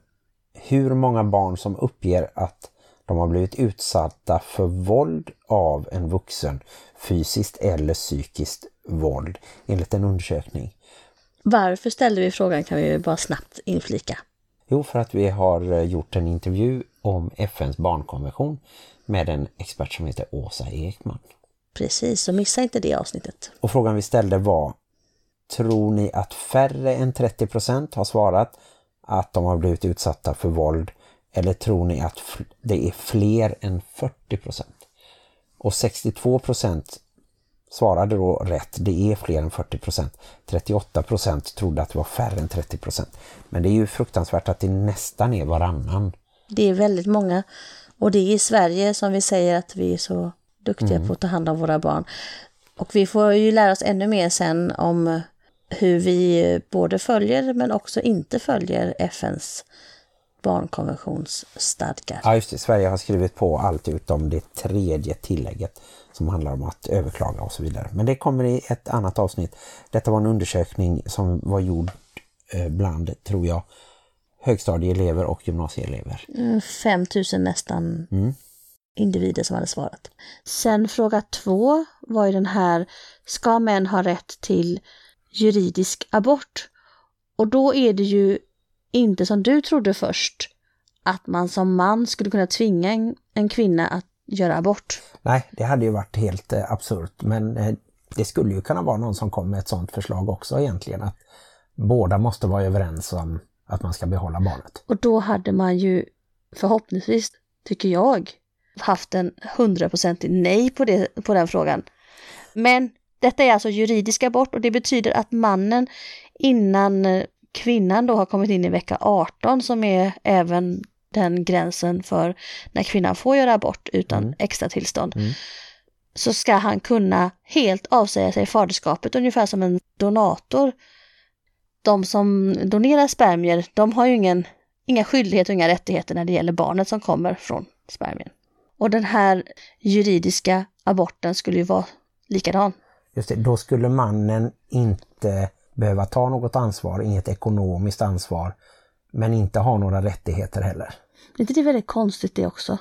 hur många barn som uppger att de har blivit utsatta för våld av en vuxen, fysiskt eller psykiskt våld, enligt en undersökning. Varför ställde vi frågan kan vi bara snabbt inflika. Jo, för att vi har eh, gjort en intervju om FNs barnkonvention med en expert som heter Åsa Ekman. Precis, så missa inte det avsnittet. Och frågan vi ställde var Tror ni att färre än 30% har svarat att de har blivit utsatta för våld eller tror ni att det är fler än 40%? Och 62% svarade då rätt, det är fler än 40%. 38% trodde att det var färre än 30%. Men det är ju fruktansvärt att det nästan är varannan. Det är väldigt många och det är i Sverige som vi säger att vi är så duktiga på att ta hand om våra barn. Och vi får ju lära oss ännu mer sen om hur vi både följer men också inte följer FNs barnkonventionsstadgar. Ja just det, Sverige har skrivit på allt utom det tredje tillägget som handlar om att överklaga och så vidare. Men det kommer i ett annat avsnitt. Detta var en undersökning som var gjord eh, bland, tror jag, högstadieelever och gymnasieelever. Mm, 5000 nästan individer som hade svarat. Sen fråga två var ju den här, ska män ha rätt till juridisk abort? Och då är det ju inte som du trodde först, att man som man skulle kunna tvinga en, en kvinna att göra abort. Nej, det hade ju varit helt eh, absurt men eh, det skulle ju kunna vara någon som kom med ett sådant förslag också egentligen att båda måste vara överens om att man ska behålla barnet. Och då hade man ju förhoppningsvis, tycker jag, haft en hundraprocentig nej på, det, på den frågan. Men detta är alltså juridisk abort och det betyder att mannen innan eh, kvinnan då har kommit in i vecka 18 som är även den gränsen för när kvinnan får göra abort utan extra tillstånd. Så ska han kunna helt avsäga sig faderskapet ungefär som en donator. De som donerar spermier, de har ju ingen, inga skyldigheter och inga rättigheter när det gäller barnet som kommer från spermien. Och den här juridiska aborten skulle ju vara likadan. Just det, då skulle mannen inte behöva ta något ansvar, inget ekonomiskt ansvar, men inte ha några rättigheter heller. Är inte det väldigt konstigt det också?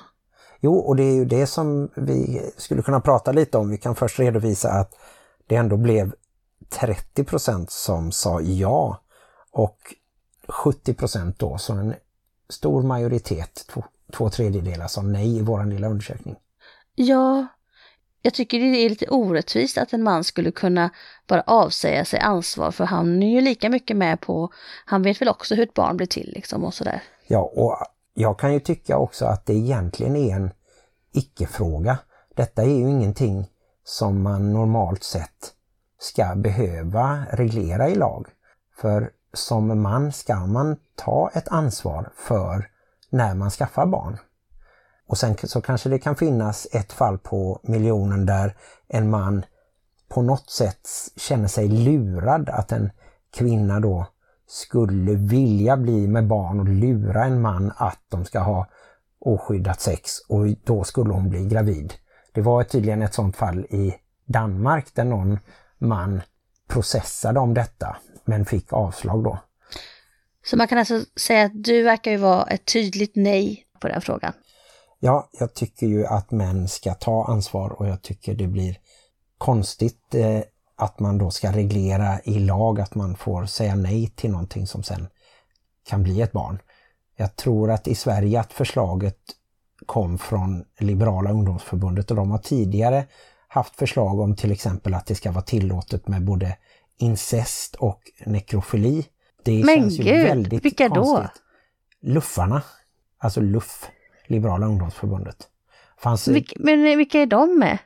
Jo, och det är ju det som vi skulle kunna prata lite om. Vi kan först redovisa att det ändå blev 30% som sa ja och 70% då, så en stor majoritet, två, två tredjedelar sa nej i vår lilla undersökning. Ja, jag tycker det är lite orättvist att en man skulle kunna bara avsäga sig ansvar för han är ju lika mycket med på, han vet väl också hur ett barn blir till liksom och sådär. Ja, och jag kan ju tycka också att det egentligen är en icke-fråga. Detta är ju ingenting som man normalt sett ska behöva reglera i lag. För som man ska man ta ett ansvar för när man skaffar barn. Och sen så kanske det kan finnas ett fall på miljonen där en man på något sätt känner sig lurad att en kvinna då skulle vilja bli med barn och lura en man att de ska ha oskyddat sex och då skulle hon bli gravid. Det var tydligen ett sånt fall i Danmark där någon man processade om detta men fick avslag då. Så man kan alltså säga att du verkar ju vara ett tydligt nej på den frågan. Ja, jag tycker ju att män ska ta ansvar och jag tycker det blir konstigt eh, att man då ska reglera i lag att man får säga nej till någonting som sen kan bli ett barn. Jag tror att i Sverige att förslaget kom från Liberala ungdomsförbundet och de har tidigare haft förslag om till exempel att det ska vara tillåtet med både incest och nekrofili. Det Men känns ju gud, väldigt vilka då? konstigt. Luffarna, alltså LUF, Liberala ungdomsförbundet. Fanns Vilk, men vilka är de med?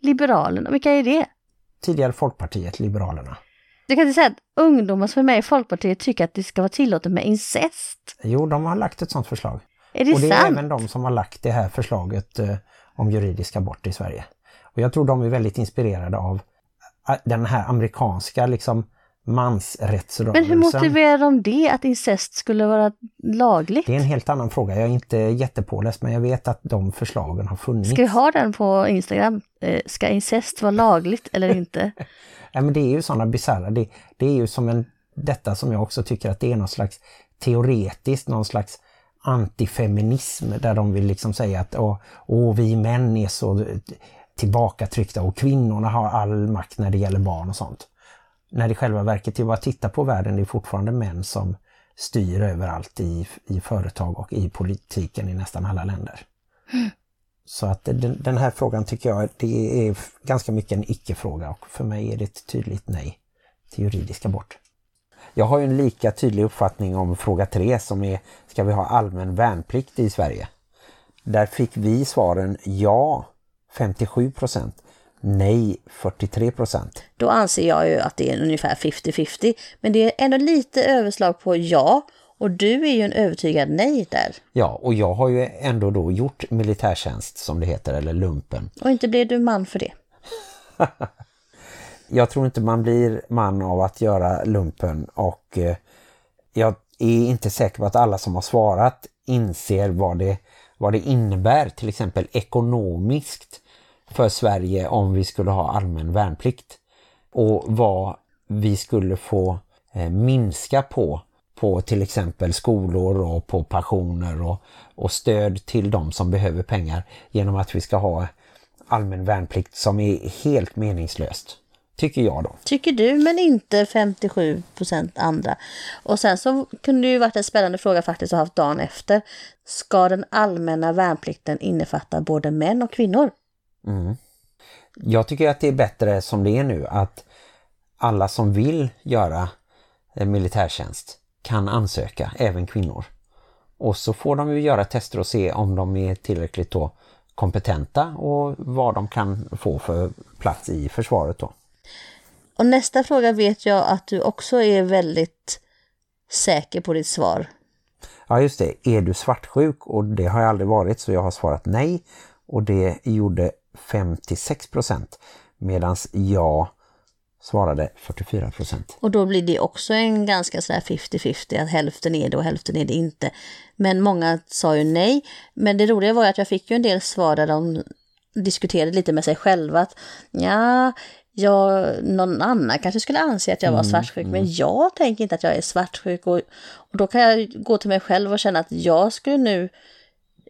Liberalerna, vilka är det? tidigare Folkpartiet, Liberalerna. Du kan inte säga att ungdomar som är med i Folkpartiet tycker att det ska vara tillåtet med incest. Jo, de har lagt ett sådant förslag. Är det och det är sant? även de som har lagt det här förslaget eh, om juridisk abort i Sverige. Och jag tror de är väldigt inspirerade av eh, den här amerikanska liksom mansrättsrörelsen. Men hur motiverar de det, att incest skulle vara lagligt? Det är en helt annan fråga. Jag är inte jättepåläst men jag vet att de förslagen har funnits. Ska vi ha den på Instagram? Eh, Ska incest vara lagligt eller inte? Ja, men det är ju sådana bisarra. Det, det är ju som en, detta som jag också tycker att det är någon slags teoretiskt, någon slags antifeminism där de vill liksom säga att åh, åh, vi män är så tillbakatryckta och kvinnorna har all makt när det gäller barn och sånt. När det själva verket bara att titta på världen, det är fortfarande män som styr överallt i, i företag och i politiken i nästan alla länder. Så att den, den här frågan tycker jag det är ganska mycket en icke-fråga och för mig är det ett tydligt nej till juridisk abort. Jag har ju en lika tydlig uppfattning om fråga tre som är ska vi ha allmän värnplikt i Sverige? Där fick vi svaren ja 57%, nej 43%. Då anser jag ju att det är ungefär 50-50. Men det är ändå lite överslag på ja. Och du är ju en övertygad nej där. Ja, och jag har ju ändå då gjort militärtjänst som det heter, eller lumpen. Och inte blev du man för det. jag tror inte man blir man av att göra lumpen och eh, jag är inte säker på att alla som har svarat inser vad det, vad det innebär till exempel ekonomiskt för Sverige om vi skulle ha allmän värnplikt och vad vi skulle få eh, minska på på till exempel skolor och på pensioner och, och stöd till de som behöver pengar genom att vi ska ha allmän värnplikt som är helt meningslöst. Tycker jag då. Tycker du, men inte 57% andra. Och sen så kunde det ju varit en spännande fråga faktiskt att ha haft dagen efter. Ska den allmänna värnplikten innefatta både män och kvinnor? Jag tycker att det är bättre som det är nu att alla som vill göra eh, militärtjänst kan ansöka, även kvinnor. Och så får de ju göra tester och se om de är tillräckligt kompetenta och vad de kan få för plats i försvaret då. Och nästa fråga vet jag att du också är väldigt säker på ditt svar. Ja just det, är du svartsjuk? Och det har jag aldrig varit så jag har svarat nej. Och det gjorde 56% medan jag svarade 44%. Och då blir det också en ganska sådär 50-50 att hälften är det och hälften är det inte. Men många sa ju nej. Men det roliga var ju att jag fick ju en del svar där de diskuterade lite med sig själva att ja, jag, någon annan kanske skulle anse att jag var svartsjuk men jag tänker inte att jag är svartsjuk och, och då kan jag gå till mig själv och känna att jag skulle nu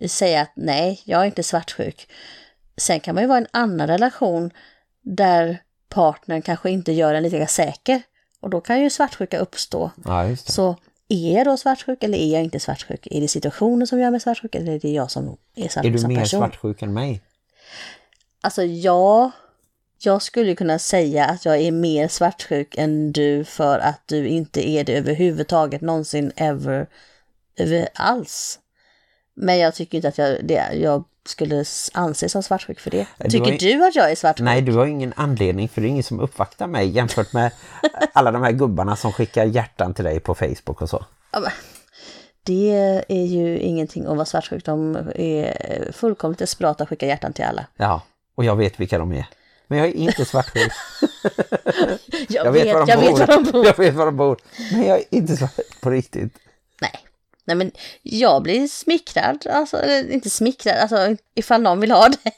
säga att nej, jag är inte svartsjuk. Sen kan man ju vara i en annan relation där partnern kanske inte gör en lika säker. Och då kan ju svartsjuka uppstå. Ja. Så är jag då svartsjuk eller är jag inte svartsjuk? Är det situationen som gör mig svartsjuk eller är det jag som är svartsjuk är du mer person? svartsjuk än mig? Alltså jag, jag skulle kunna säga att jag är mer svartsjuk än du för att du inte är det överhuvudtaget någonsin ever, över alls. Men jag tycker inte att jag, det, jag skulle anses som svartsjuk för det. du Tycker har du att jag är svartsjuk? Nej, du har ingen anledning för det är ingen som uppvaktar mig jämfört med alla de här gubbarna som skickar hjärtan till dig på Facebook och så. Det är ju ingenting att vara svartsjuk. De är fullkomligt desperata att skicka hjärtan till alla. Ja, och jag vet vilka de är. Men jag är inte svartsjuk. Jag, Jag vet, var de jag vet var de bor. Jag vet var de bor. Men jag är inte svartsjuk på riktigt. Nej. Nej, men jag blir smickrad. Alltså, inte smickrad, alltså ifall någon vill ha det.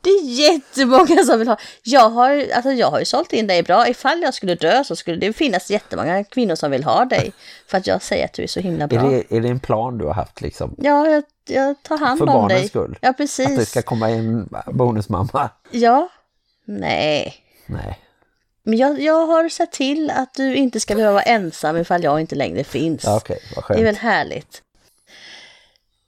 Det är jättemånga som vill ha. Jag har, alltså jag har ju sålt in dig bra. Ifall jag skulle dö så skulle det finnas jättemånga kvinnor som vill ha dig. För att jag säger att du är så himla bra. Är det, är det en plan du har haft liksom? Ja, jag, jag tar hand För om barnens dig. skull? Ja, Att det precis. ska komma en bonusmamma? Ja. Nej. Nej. Men jag, jag har sett till att du inte ska behöva vara ensam ifall jag inte längre finns. Ja, Okej, vad Det är skönt. väl härligt.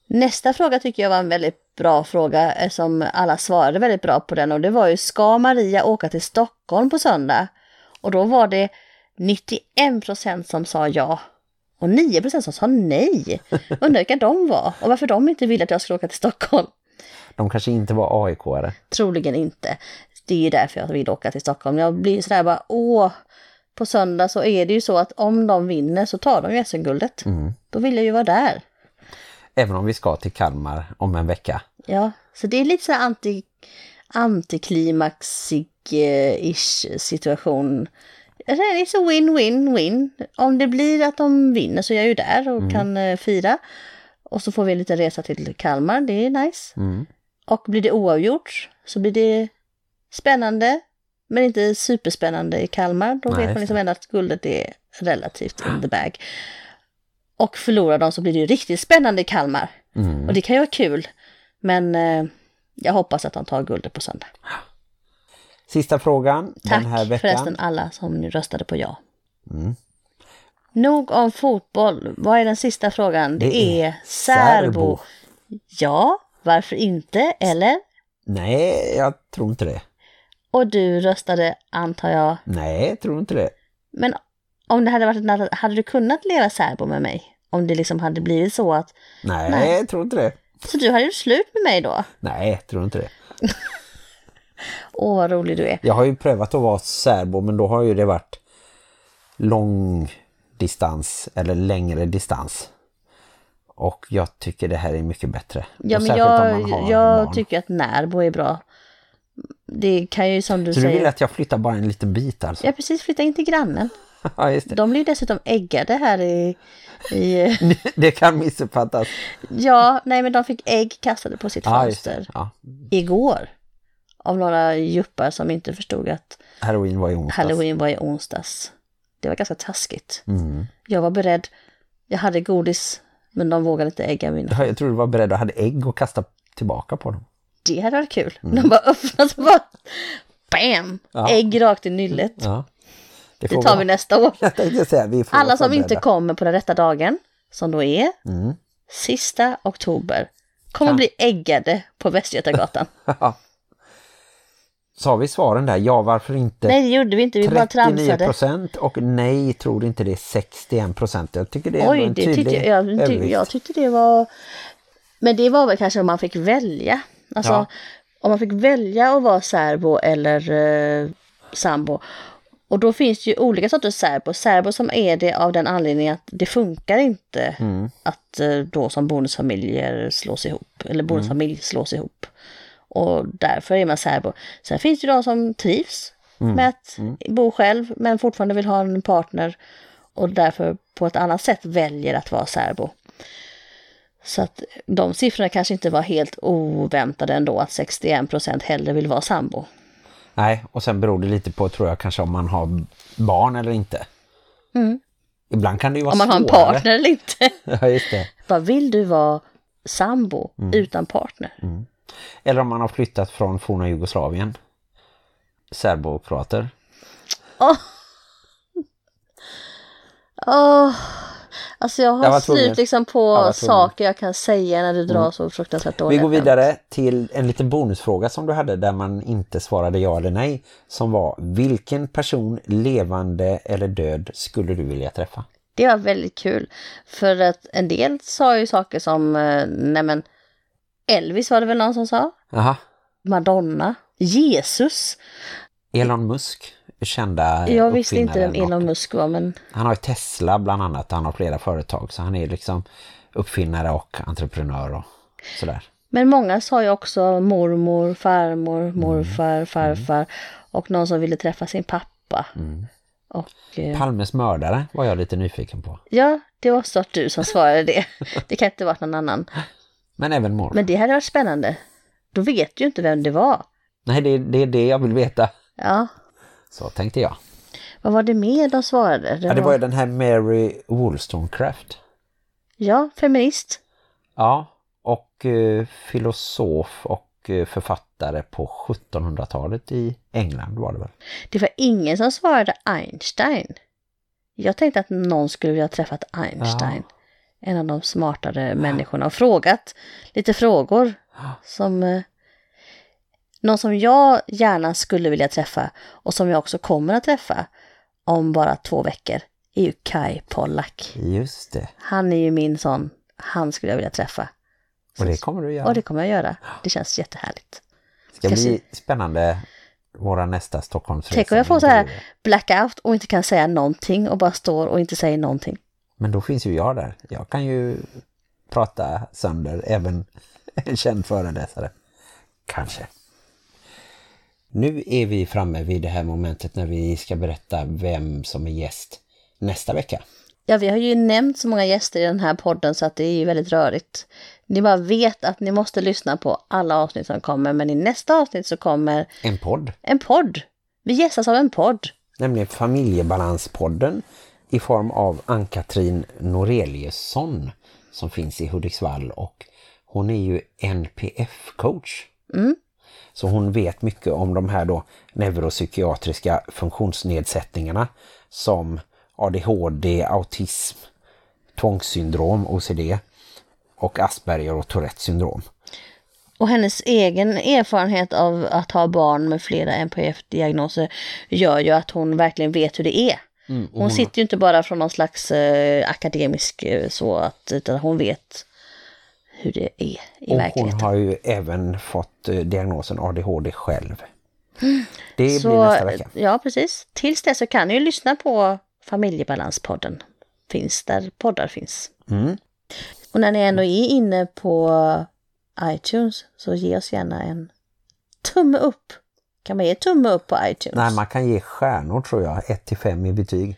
Nästa fråga tycker jag var en väldigt bra fråga eh, som alla svarade väldigt bra på den och det var ju ska Maria åka till Stockholm på söndag? Och då var det 91% som sa ja och 9% som sa nej. Undrar vilka de var och varför de inte ville att jag skulle åka till Stockholm. De kanske inte var AIK-are. Troligen inte. Det är ju därför jag vill åka till Stockholm. Jag blir sådär bara, åh, på söndag så är det ju så att om de vinner så tar de ju SM-guldet. Då vill jag ju vara där. Även om vi ska till Kalmar om en vecka. Ja, så det är lite så här anti, antiklimaxig-ish situation. Alltså, Det är så win-win-win. Om det blir att de vinner så är jag ju där och kan eh, fira. Och så får vi en liten resa till Kalmar, det är nice. Mm. Och blir det oavgjort så blir det spännande, men inte superspännande i Kalmar. Då Nej, vet man liksom ändå att guldet är relativt in the bag. Och förlorar de så blir det ju riktigt spännande i Kalmar. Mm. Och det kan ju vara kul. Men eh, jag hoppas att de tar guldet på söndag. Sista frågan Tack den här veckan. förresten alla som nu röstade på ja. Mm. Nog om fotboll. Vad är den sista frågan? Det, Det är, är särbo. Ja, varför inte? Eller? Nej, jag tror inte det. Och du röstade, antar jag. Nej, jag tror inte det. Men om det hade varit annan- hade du kunnat leva särbo med mig? Om det liksom hade blivit så att, Nej, Nej. jag tror inte det. så du hade gjort slut med mig då? Nej, jag tror inte det. Åh, vad rolig du är. Jag har ju prövat att vara särbo men då har ju det varit lång distans eller längre distans. Och jag tycker det här är mycket bättre. Ja, men jag, jag tycker att närbo är bra. Det kan ju som du Så du säger... vill att jag flyttar bara en liten bit alltså? Ja, precis. Flytta in till grannen. Ja, just det. De blir dessutom äggade här i... i Det kan missuppfattas. ja, nej men de fick ägg kastade på sitt Ja, fönster Ja. igår. Av några juppar som inte förstod att Halloween var i onsdags. halloween var i onsdags. Det var ganska taskigt. Mm. Jag var beredd. Jag hade godis, men de vågade inte ägga mina. Jag tror du var beredd att hade ägg och kasta tillbaka på dem. Det hade varit kul. De bara öppnade och bara... Bam! Ja. Ägg rakt i nyllet. Ja. Det får tar vi nästa år. Jag tänkte säga, vi får Alla som inte kommer på den rätta dagen, som då är Mm. sista oktober, kommer Ja. bli äggade på Västgötagatan. Sa vi svaren där? Ja, varför inte? Nej, det gjorde vi inte. Vi bara 39 tramsade. procent och nej, tror inte det är 61 procent. Jag tycker det är Oj, en det tydlig tyckte jag, jag, ty, övervikt. jag tyckte det var... Men det var väl kanske om man fick välja. Alltså, Ja. om man fick välja att vara särbo eller eh, sambo. Och då finns det ju olika sorters särbo. Särbo som är det av den anledningen att det funkar inte Mm. att eh, då som bonusfamiljer slås ihop. Eller bonusfamilj slås ihop. Och därför är man särbo. Sen finns det ju de som trivs med att bo själv men fortfarande vill ha en partner. Och därför på ett annat sätt väljer att vara särbo. Så att de siffrorna kanske inte var helt oväntade ändå att 61% hellre vill vara sambo. Nej, och sen beror det lite på, tror jag, kanske om man har barn eller inte. Ibland kan det ju vara Mm. Om man har en svårare. partner eller inte. Ja, just det. Vad vill du vara sambo utan partner? Eller om man har flyttat från forna Jugoslavien. Serbokroater. Åh, alltså jag har Jag slut liksom på Jag saker jag kan säga när du drar så fruktansvärt Vi dåliga går vidare till en liten bonusfråga som du hade där man inte svarade ja eller nej. Som var, vilken person, levande eller död, skulle du vilja träffa? Det var väldigt kul. För att en del sa ju saker som, eh, nej men Elvis var det väl någon som sa? Aha. Madonna. Jesus. Elon Musk, kända Jag visste inte vem Elon Musk var men Han har ju Tesla bland annat, han har flera företag så han är liksom uppfinnare och entreprenör och sådär. Men många sa ju också mormor, farmor, morfar, farfar och någon som ville träffa sin pappa. Och eh, Palmes mördare var jag lite nyfiken på. ja, det var så att du som svarade det. Det kan inte varit någon annan. Men även mormor. Men det hade varit spännande. Då vet du ju inte vem det var. Nej, det, det är det jag vill veta. Ja, Så tänkte jag. vad var det mer de svarade? Det Ja, det var ju den här Mary Wollstonecraft. ja feminist. Ja, och eh, filosof och eh, författare på 1700-talet i England var det väl. Det var ingen som svarade Einstein. Jag tänkte att någon skulle vilja träffat Einstein. En av de smartare människorna och frågat lite frågor som eh, någon som jag gärna skulle vilja träffa och som jag också kommer att träffa om bara två veckor är ju Kai Pollak. Just det. Han är ju min sån, han skulle jag vilja träffa. Och det kommer du göra. Och det kommer jag göra. Det känns jättehärligt. ska ska bli spännande våra nästa Stockholmsresa. Tänk om jag får så här blackout och inte kan säga någonting och bara står och inte säger någonting. Men då finns ju jag där. Jag kan ju prata sönder även en känd föreläsare. Kanske. Nu är vi framme vid det här momentet när vi ska berätta vem som är gäst nästa vecka. Ja, vi har ju nämnt så många gäster i den här podden så att det är ju väldigt rörigt. Ni bara vet att ni måste lyssna på alla avsnitt som kommer, men i nästa avsnitt så kommer En podd, en podd. Vi gästas av en podd. nämligen Familjebalanspodden i form av Ann-Katrin Noreliusson som finns i Hudiksvall och hon är ju NPF-coach. Så hon vet mycket om de här då neuropsykiatriska funktionsnedsättningarna som ADHD, autism, tvångssyndrom, OCD och Asperger och Tourette syndrom. Och hennes egen erfarenhet av att ha barn med flera NPF-diagnoser gör ju att hon verkligen vet hur det är. hon sitter ju inte bara från någon slags eh, akademisk eh, så att utan hon vet hur det är i Och hon verkligheten. har ju även fått eh, diagnosen ADHD själv. Det blir Så, nästa vecka. ja, precis. Tills dess så kan ni ju lyssna på Familjebalanspodden. Finns där poddar finns. Mm. Och när ni ändå är inne på iTunes så ge oss gärna en tumme upp. Kan man ge tumme upp på iTunes? Nej, man kan ge stjärnor tror jag. 1-5 i betyg.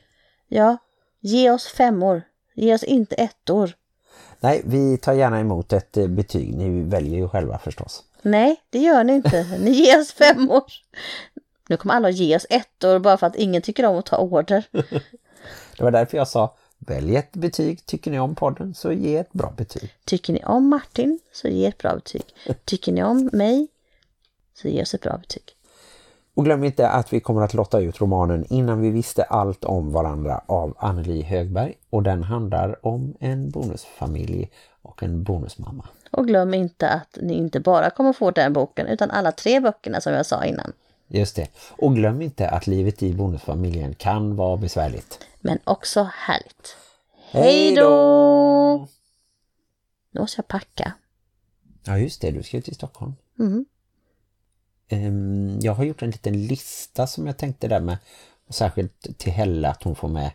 Ja, ge oss femmor. Ge oss inte ettor. Nej, vi tar gärna emot ett eh, betyg. Ni väljer ju själva förstås. Nej, det gör ni inte. Ni ger oss femmor. Nu kommer alla ge oss ettor bara för att ingen tycker om att ta order. Det var därför jag sa, välj ett betyg. Tycker ni om podden så ge ett bra betyg. Tycker ni om Martin så ge ett bra betyg. Tycker ni om mig så ge oss ett bra betyg. Och glöm inte att vi kommer att lotta ut romanen Innan vi visste allt om varandra av Anneli Högberg. Och den handlar om en bonusfamilj och en bonusmamma. Och glöm inte att ni inte bara kommer få den boken utan alla tre böckerna som jag sa innan. Just det. Och glöm inte att livet i bonusfamiljen kan vara besvärligt. Men också härligt. Hej då! Nu måste jag packa. Ja just det, du ska ju till Stockholm. Mm. Ehm, jag har gjort en liten lista som jag tänkte där med. Och särskilt till Helle att hon får med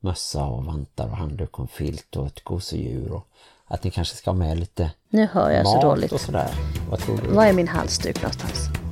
mössa och vantar och handduk och filt och ett gosedjur. Och att ni kanske ska ha med lite Nu hör jag så dåligt. och sådär. Vad tror du? Var är min halsduk någonstans?